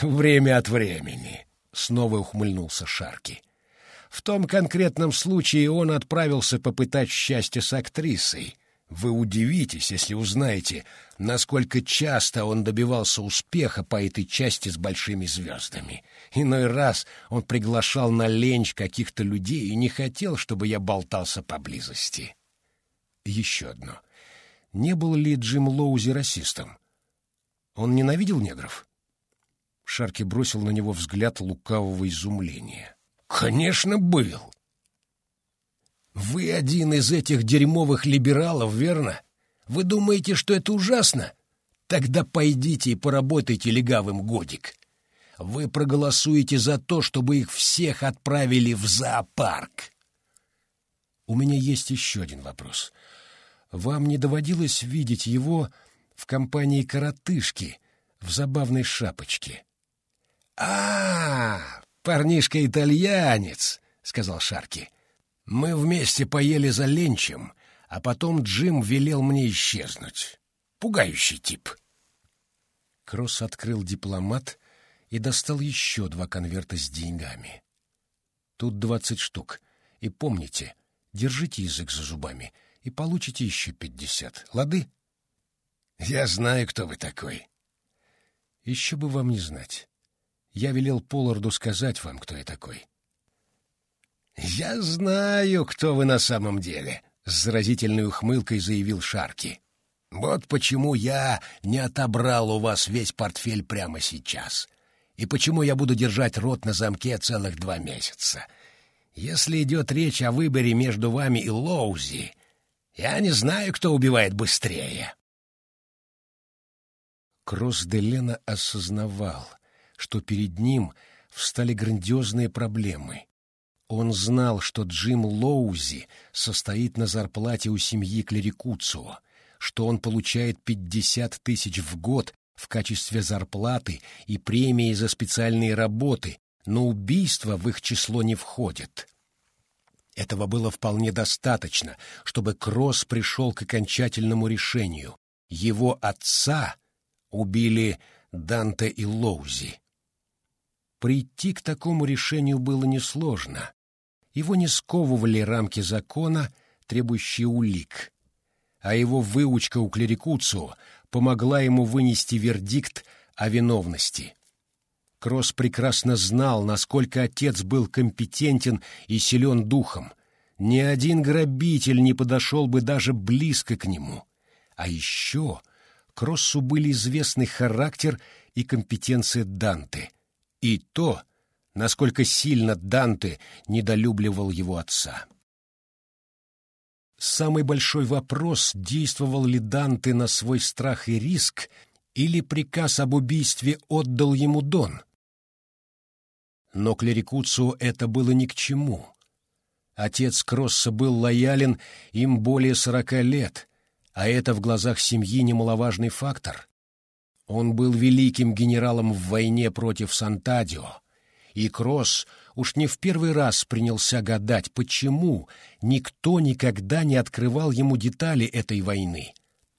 Время от времени, — снова ухмыльнулся Шарки. В том конкретном случае он отправился попытать счастье с актрисой, вы удивитесь, если узнаете, насколько часто он добивался успеха по этой части с большими звездами. Иной раз он приглашал на ленч каких-то людей и не хотел, чтобы я болтался поблизости. Еще одно. Не был ли Джим Лоузи расистом? Он ненавидел негров? Шарки бросил на него взгляд лукавого изумления. «Конечно, был. Вы один из этих дерьмовых либералов, верно? Вы думаете, что это ужасно? Тогда пойдите и поработайте легавым годик. Вы проголосуете за то, чтобы их всех отправили в зоопарк. У меня есть еще один вопрос. Вам не доводилось видеть его в компании коротышки в забавной шапочке? — А, парнишка-итальянец, — сказал Шарки. Мы вместе поели за ленчем, а потом Джим велел мне исчезнуть. Пугающий тип. Кросс открыл дипломат и достал еще два конверта с деньгами. Тут двадцать штук. И помните, держите язык за зубами и получите еще пятьдесят. Лады? Я знаю, кто вы такой. Еще бы вам не знать. Я велел Полларду сказать вам, кто я такой. «Я знаю, кто вы на самом деле», — с заразительной ухмылкой заявил Шарки. «Вот почему я не отобрал у вас весь портфель прямо сейчас. И почему я буду держать рот на замке целых два месяца? Если идет речь о выборе между вами и Лоузи, я не знаю, кто убивает быстрее. Кросс де Лена осознавал, что перед ним встали грандиозные проблемы. Он знал, что Джим Лоузи состоит на зарплате у семьи Клерикуцио, что он получает 50 тысяч в год в качестве зарплаты и премии за специальные работы, но убийство в их число не входит. Этого было вполне достаточно, чтобы Кросс пришел к окончательному решению. Его отца убили Данте и Лоузи. Прийти к такому решению было несложно. Его не сковывали рамки закона, требующие улик. А его выучка у клерикуцу помогла ему вынести вердикт о виновности. Кросс прекрасно знал, насколько отец был компетентен и силен духом. Ни один грабитель не подошел бы даже близко к нему. А еще Кроссу были известны характер и компетенция Данте, и то, насколько сильно Данте недолюбливал его отца. Самый большой вопрос, действовал ли Данте на свой страх и риск, или приказ об убийстве отдал ему Дон. Но клерикуцу это было ни к чему. Отец Кросса был лоялен им более сорока лет, а это в глазах семьи немаловажный фактор. Он был великим генералом в войне против Сантадио, и Кросс уж не в первый раз принялся гадать, почему никто никогда не открывал ему детали этой войны.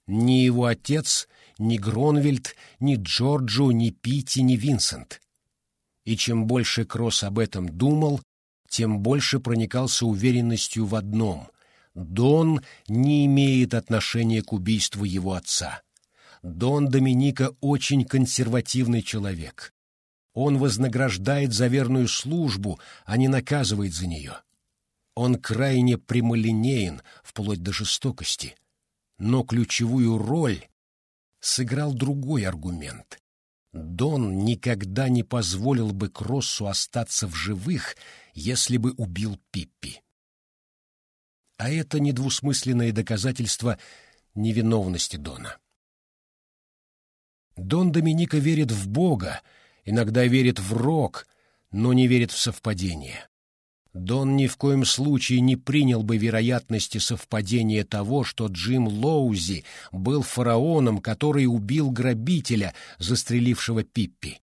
Ни его отец, ни Гронвельд, ни Джорджо, ни Питти, ни Винсент. И чем больше Кросс об этом думал, тем больше проникался уверенностью в одном — Дон не имеет отношения к убийству его отца. Дон Доминика очень консервативный человек. Он вознаграждает за верную службу, а не наказывает за нее. Он крайне прямолинеен, вплоть до жестокости. Но ключевую роль сыграл другой аргумент. Дон никогда не позволил бы Кроссу остаться в живых, если бы убил Пиппи. А это недвусмысленное доказательство невиновности Дона. Дон Доминика верит в Бога, иногда верит в рок, но не верит в совпадение. Дон ни в коем случае не принял бы вероятности совпадения того, что Джим Лоузи был фараоном, который убил грабителя, застрелившего Пиппи.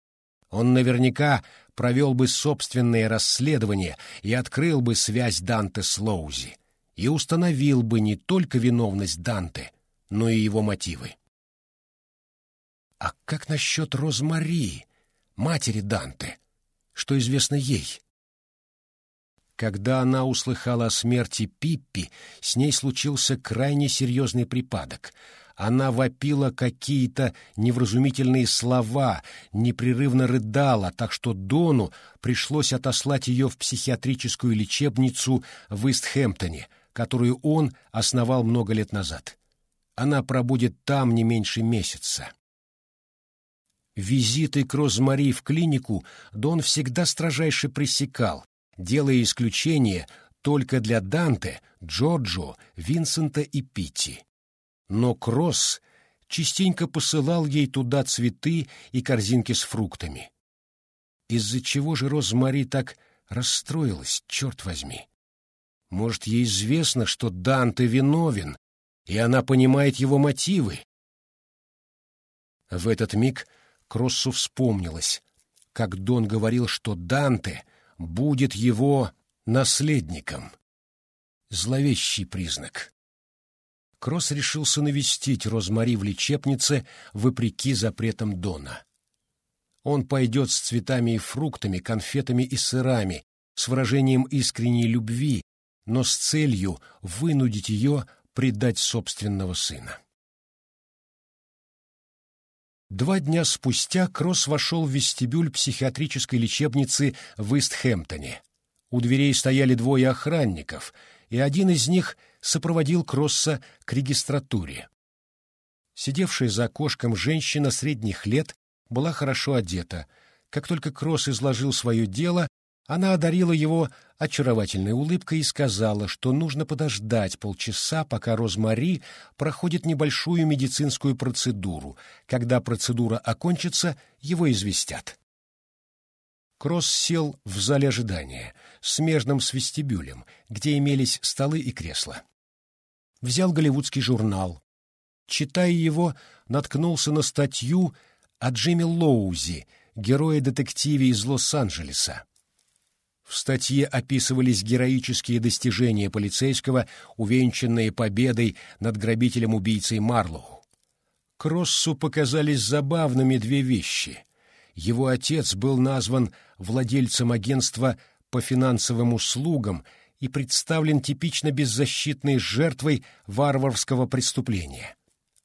Он наверняка провел бы собственное расследование и открыл бы связь Данте с Лоузи, и установил бы не только виновность Данте, но и его мотивы. А как насчет Розмари, матери Данте? Что известно ей? Когда она услыхала о смерти Пиппи, с ней случился крайне серьезный припадок. Она вопила какие-то невразумительные слова, непрерывно рыдала, так что Дону пришлось отослать ее в психиатрическую лечебницу в Истхэмптоне, которую он основал много лет назад. Она пробудет там не меньше месяца. Визиты к Розмари в клинику Дон всегда строжайше пресекал, делая исключение только для Данте, Джорджо, Винсента и Питти. Но Кросс частенько посылал ей туда цветы и корзинки с фруктами. Из-за чего же Розмари так расстроилась, черт возьми? Может, ей известно, что Данте виновен, и она понимает его мотивы? В этот миг Кроссу вспомнилось, как Дон говорил, что Данте будет его наследником. Зловещий признак. Кросс решился навестить Розмари в лечебнице вопреки запретам Дона. Он пойдет с цветами и фруктами, конфетами и сырами, с выражением искренней любви, но с целью вынудить ее предать собственного сына. Два дня спустя Кросс вошел в вестибюль психиатрической лечебницы в Истхэмптоне. У дверей стояли двое охранников, и один из них сопроводил Кросса к регистратуре. Сидевшая за окошком женщина средних лет была хорошо одета, Как только Кросс изложил свое дело, она одарила его очаровательной улыбкой и сказала, что нужно подождать полчаса, пока Розмари проходит небольшую медицинскую процедуру. Когда процедура окончится, его известят. Кросс сел в зале ожидания, смежном с вестибюлем, где имелись столы и кресла. Взял голливудский журнал. Читая его, наткнулся на статью о Джимми Лоузи, герое-детективе из Лос-Анджелеса. В статье описывались героические достижения полицейского, увенчанные победой над грабителем-убийцей Марлоу. Кроссу показались забавными две вещи. Его отец был назван владельцем агентства по финансовым услугам и представлен типично беззащитной жертвой варварского преступления.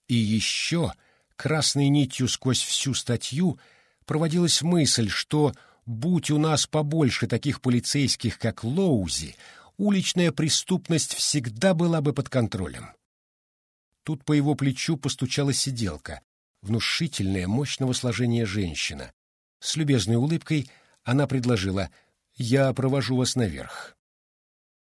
И еще красной нитью сквозь всю статью проводилась мысль, что Будь у нас побольше таких полицейских, как Лоузи, уличная преступность всегда была бы под контролем. Тут по его плечу постучала сиделка, внушительная, мощного сложения женщина. С любезной улыбкой она предложила «Я провожу вас наверх».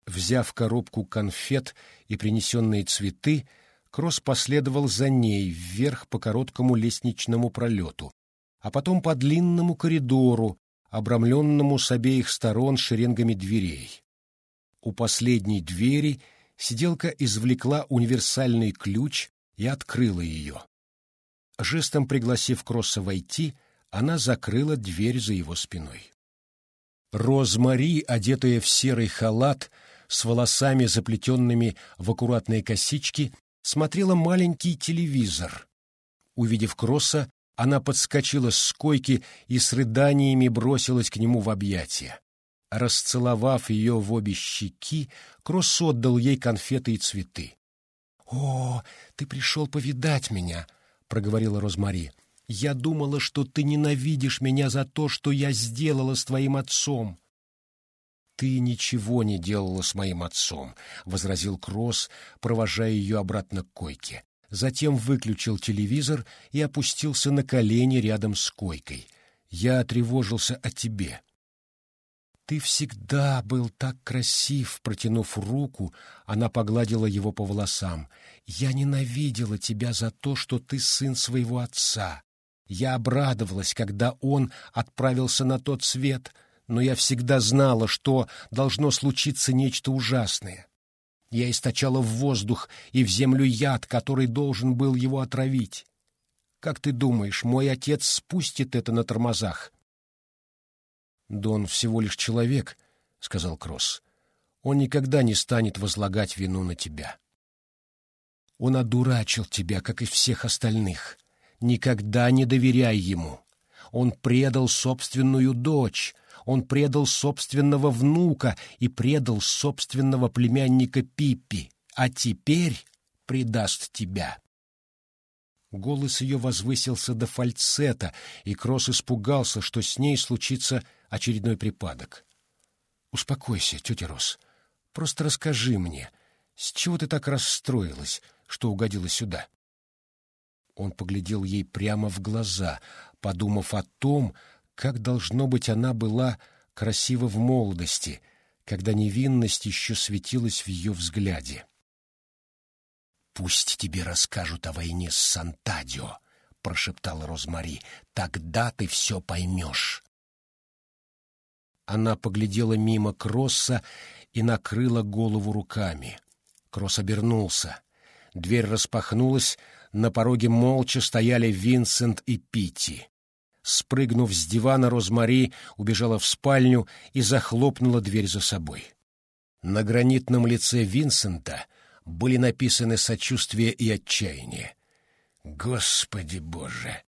Взяв коробку конфет и принесенные цветы, Кросс последовал за ней вверх по короткому лестничному пролету, а потом по длинному коридору, обрамленному с обеих сторон шеренгами дверей. У последней двери сиделка извлекла универсальный ключ и открыла ее. Жестом пригласив Кросса войти, она закрыла дверь за его спиной. Розмари, одетая в серый халат, с волосами, заплетенными в аккуратные косички, смотрела маленький телевизор. Увидев Кросса, она подскочила с койки и с рыданиями бросилась к нему в объятия. Расцеловав ее в обе щеки, Кросс отдал ей конфеты и цветы. — О, ты пришел повидать меня, — проговорила Розмари. — Я думала, что ты ненавидишь меня за то, что я сделала с твоим отцом. — Ты ничего не делала с моим отцом, — возразил Кросс, провожая ее обратно к койке затем выключил телевизор и опустился на колени рядом с койкой. Я тревожился о тебе. Ты всегда был так красив, протянув руку, она погладила его по волосам. Я ненавидела тебя за то, что ты сын своего отца. Я обрадовалась, когда он отправился на тот свет, но я всегда знала, что должно случиться нечто ужасное. Я источала в воздух и в землю яд, который должен был его отравить. Как ты думаешь, мой отец спустит это на тормозах? «Дон всего лишь человек», — сказал Кросс. «Он никогда не станет возлагать вину на тебя». «Он одурачил тебя, как и всех остальных. Никогда не доверяй ему. Он предал собственную дочь, он предал собственного внука и предал собственного племянника Пиппи, а теперь предаст тебя. Голос ее возвысился до фальцета, и Кросс испугался, что с ней случится очередной припадок. «Успокойся, тетя Рос. Просто расскажи мне, с чего ты так расстроилась, что угодила сюда?» Он поглядел ей прямо в глаза, подумав о том, как, должно быть, она была красива в молодости, когда невинность еще светилась в ее взгляде. «Пусть тебе расскажут о войне с Сантадио», — прошептала Розмари. «Тогда ты все поймешь». Она поглядела мимо Кросса и накрыла голову руками. Кросс обернулся. Дверь распахнулась, на пороге молча стояли Винсент и Питти. Спрыгнув с дивана, Розмари убежала в спальню и захлопнула дверь за собой. На гранитном лице Винсента были написаны сочувствие и отчаяние. «Господи Боже!»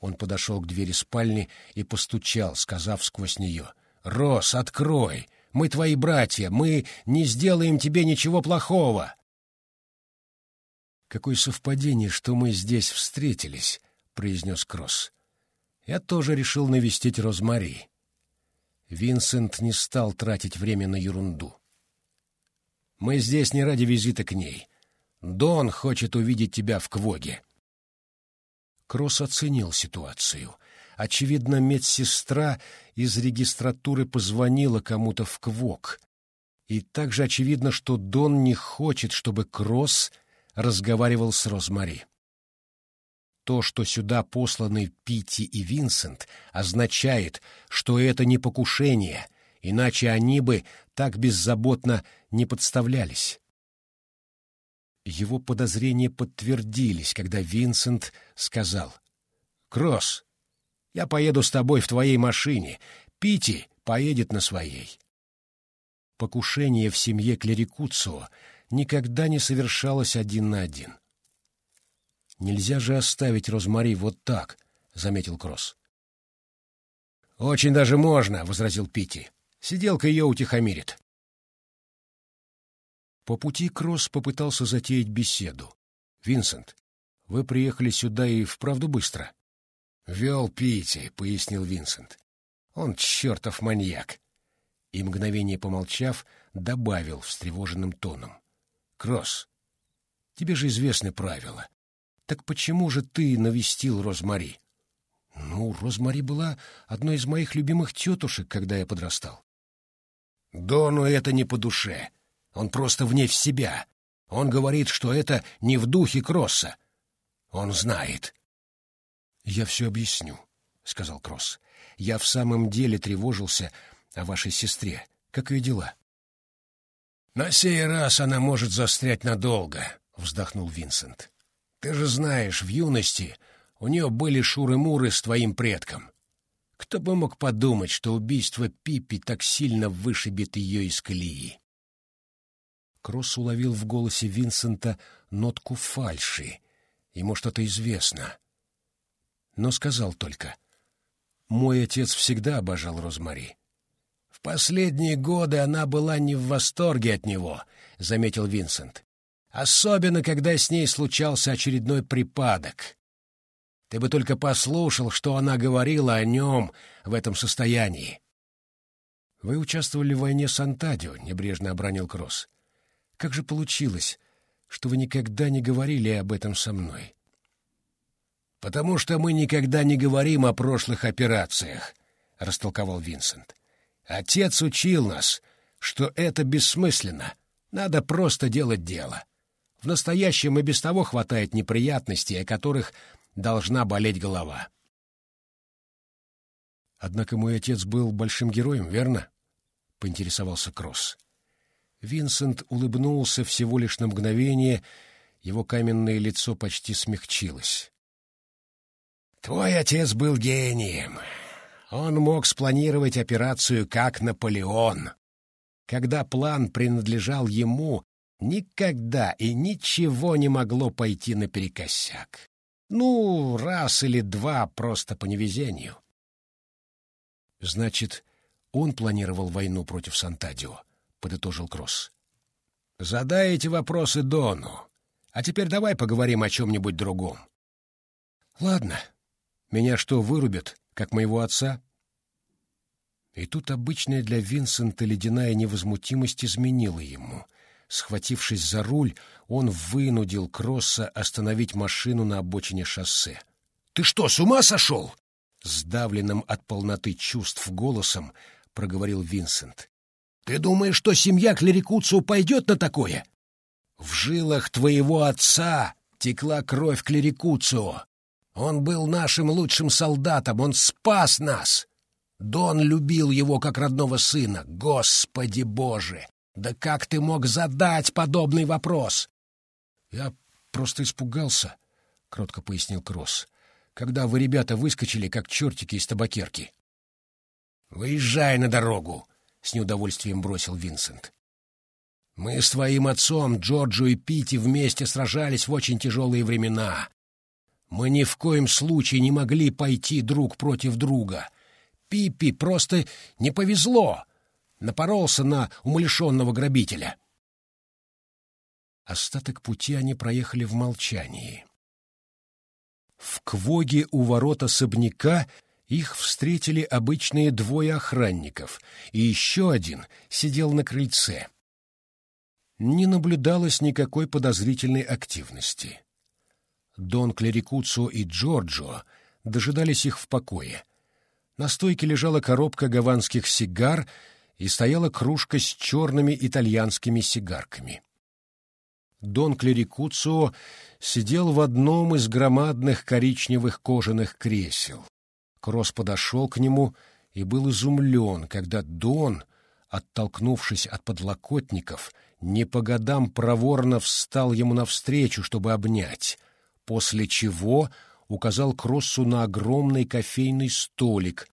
Он подошел к двери спальни и постучал, сказав сквозь нее. «Рос, открой! Мы твои братья! Мы не сделаем тебе ничего плохого!» «Какое совпадение, что мы здесь встретились!» — произнес Кросс я тоже решил навестить Розмари. Винсент не стал тратить время на ерунду. «Мы здесь не ради визита к ней. Дон хочет увидеть тебя в Квоге». Кросс оценил ситуацию. Очевидно, медсестра из регистратуры позвонила кому-то в КВОК. И также очевидно, что Дон не хочет, чтобы Кросс разговаривал с Розмари. То, что сюда посланы Питти и Винсент, означает, что это не покушение, иначе они бы так беззаботно не подставлялись. Его подозрения подтвердились, когда Винсент сказал «Кросс, я поеду с тобой в твоей машине, Пити поедет на своей». Покушение в семье Клерикуцио никогда не совершалось один на один. «Нельзя же оставить Розмари вот так», — заметил Кросс. «Очень даже можно», — возразил Пити. «Сиделка ее утихомирит». По пути Кросс попытался затеять беседу. «Винсент, вы приехали сюда и вправду быстро?» «Вел Пити», — пояснил Винсент. «Он чертов маньяк». И, мгновение помолчав, добавил встревоженным тоном. «Кросс, тебе же известны правила. Так почему же ты навестил Розмари?» «Ну, Розмари была одной из моих любимых тетушек, когда я подрастал». «Дону это не по душе. Он просто вне в себя. Он говорит, что это не в духе Кросса. Он знает». «Я все объясню», — сказал Кросс. «Я в самом деле тревожился о вашей сестре. Как ее дела?» «На сей раз она может застрять надолго», — вздохнул Винсент. «Ты же знаешь, в юности у нее были шуры-муры с твоим предком. Кто бы мог подумать, что убийство Пипи так сильно вышибет ее из колеи?» Кросс уловил в голосе Винсента нотку фальши. Ему что-то известно но сказал только. «Мой отец всегда обожал Розмари». «В последние годы она была не в восторге от него», — заметил Винсент. «Особенно, когда с ней случался очередной припадок. Ты бы только послушал, что она говорила о нем в этом состоянии». «Вы участвовали в войне с Антадио», — небрежно обронил Кросс. «Как же получилось, что вы никогда не говорили об этом со мной?» «Потому что мы никогда не говорим о прошлых операциях», — растолковал Винсент. «Отец учил нас, что это бессмысленно. Надо просто делать дело. В настоящем и без того хватает неприятностей, о которых должна болеть голова». «Однако мой отец был большим героем, верно?» — поинтересовался Кросс. Винсент улыбнулся всего лишь на мгновение, его каменное лицо почти смягчилось. Твой отец был гением. Он мог спланировать операцию как Наполеон. Когда план принадлежал ему, никогда и ничего не могло пойти наперекосяк. Ну, раз или два просто по невезению. Значит, он планировал войну против Сантадио, подытожил Кросс. Задай эти вопросы Дону. А теперь давай поговорим о чем-нибудь другом. Ладно, меня что, вырубят, как моего отца? И тут обычная для Винсента ледяная невозмутимость изменила ему. Схватившись за руль, он вынудил Кросса остановить машину на обочине шоссе. «Ты что, с ума сошел?» Сдавленным от полноты чувств голосом проговорил Винсент. «Ты думаешь, что семья Клерикуцу пойдет на такое?» «В жилах твоего отца текла кровь Клерикуцио. Он был нашим лучшим солдатом, он спас нас. Дон любил его как родного сына. Господи Боже! Да как ты мог задать подобный вопрос? Я просто испугался, — кротко пояснил Кросс, — когда вы, ребята, выскочили, как чертики из табакерки. «Выезжай на дорогу!» — с неудовольствием бросил Винсент. «Мы с твоим отцом, Джорджо и Пити, вместе сражались в очень тяжелые времена. Мы ни в коем случае не могли пойти друг против друга. Пиппи просто не повезло. Напоролся на умалишенного грабителя. Остаток пути они проехали в молчании. В Квоге у ворот особняка их встретили обычные двое охранников, и еще один сидел на крыльце. Не наблюдалось никакой подозрительной активности. Дон Клерикуцо и Джорджо дожидались их в покое, На стойке лежала коробка гаванских сигар и стояла кружка с черными итальянскими сигарками. Дон Клерикуцио сидел в одном из громадных коричневых кожаных кресел. Кросс подошел к нему и был изумлен, когда Дон, оттолкнувшись от подлокотников, не по годам проворно встал ему навстречу, чтобы обнять, после чего указал Кроссу на огромный кофейный столик,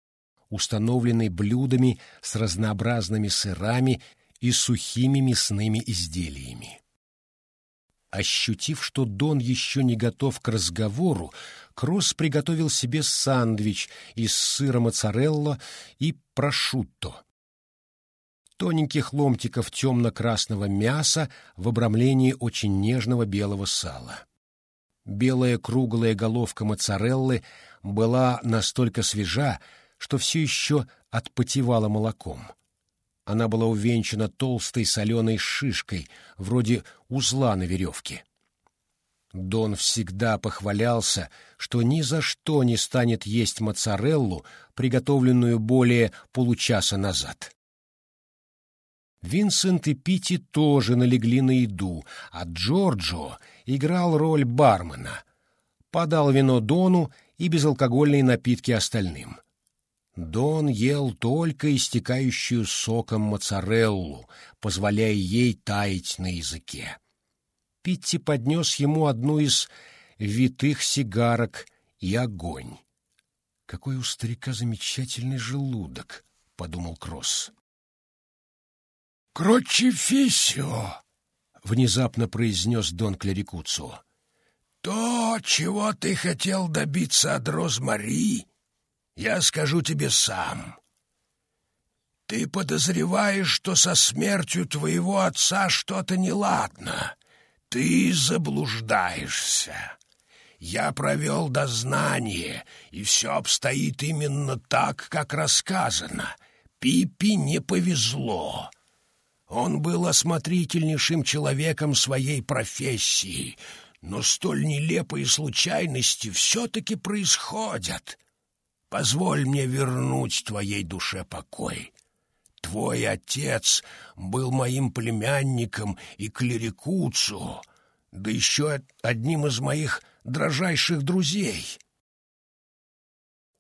установленный блюдами с разнообразными сырами и сухими мясными изделиями. Ощутив, что Дон еще не готов к разговору, Кросс приготовил себе сандвич из сыра моцарелла и прошутто. Тоненьких ломтиков темно-красного мяса в обрамлении очень нежного белого сала. Белая круглая головка моцареллы была настолько свежа, что все еще отпотевала молоком. Она была увенчана толстой соленой шишкой, вроде узла на веревке. Дон всегда похвалялся, что ни за что не станет есть моцареллу, приготовленную более получаса назад. Винсент и Пити тоже налегли на еду, а Джорджо играл роль бармена. Подал вино Дону и безалкогольные напитки остальным. Дон ел только истекающую соком моцареллу, позволяя ей таять на языке. Питти поднес ему одну из витых сигарок и огонь. «Какой у старика замечательный желудок!» — подумал Кросс. «Крочефисио!» — внезапно произнес Дон Клерикуцу. «То, чего ты хотел добиться от Розмари, я скажу тебе сам. Ты подозреваешь, что со смертью твоего отца что-то неладно. Ты заблуждаешься. Я провел дознание, и все обстоит именно так, как рассказано. Пипи не повезло. Он был осмотрительнейшим человеком своей профессии, но столь нелепые случайности все-таки происходят. Позволь мне вернуть твоей душе покой. Твой отец был моим племянником и клерикуцу, да еще одним из моих дрожайших друзей.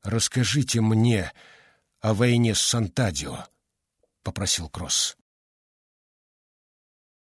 «Расскажите мне о войне с Сантадио», — попросил Кросс.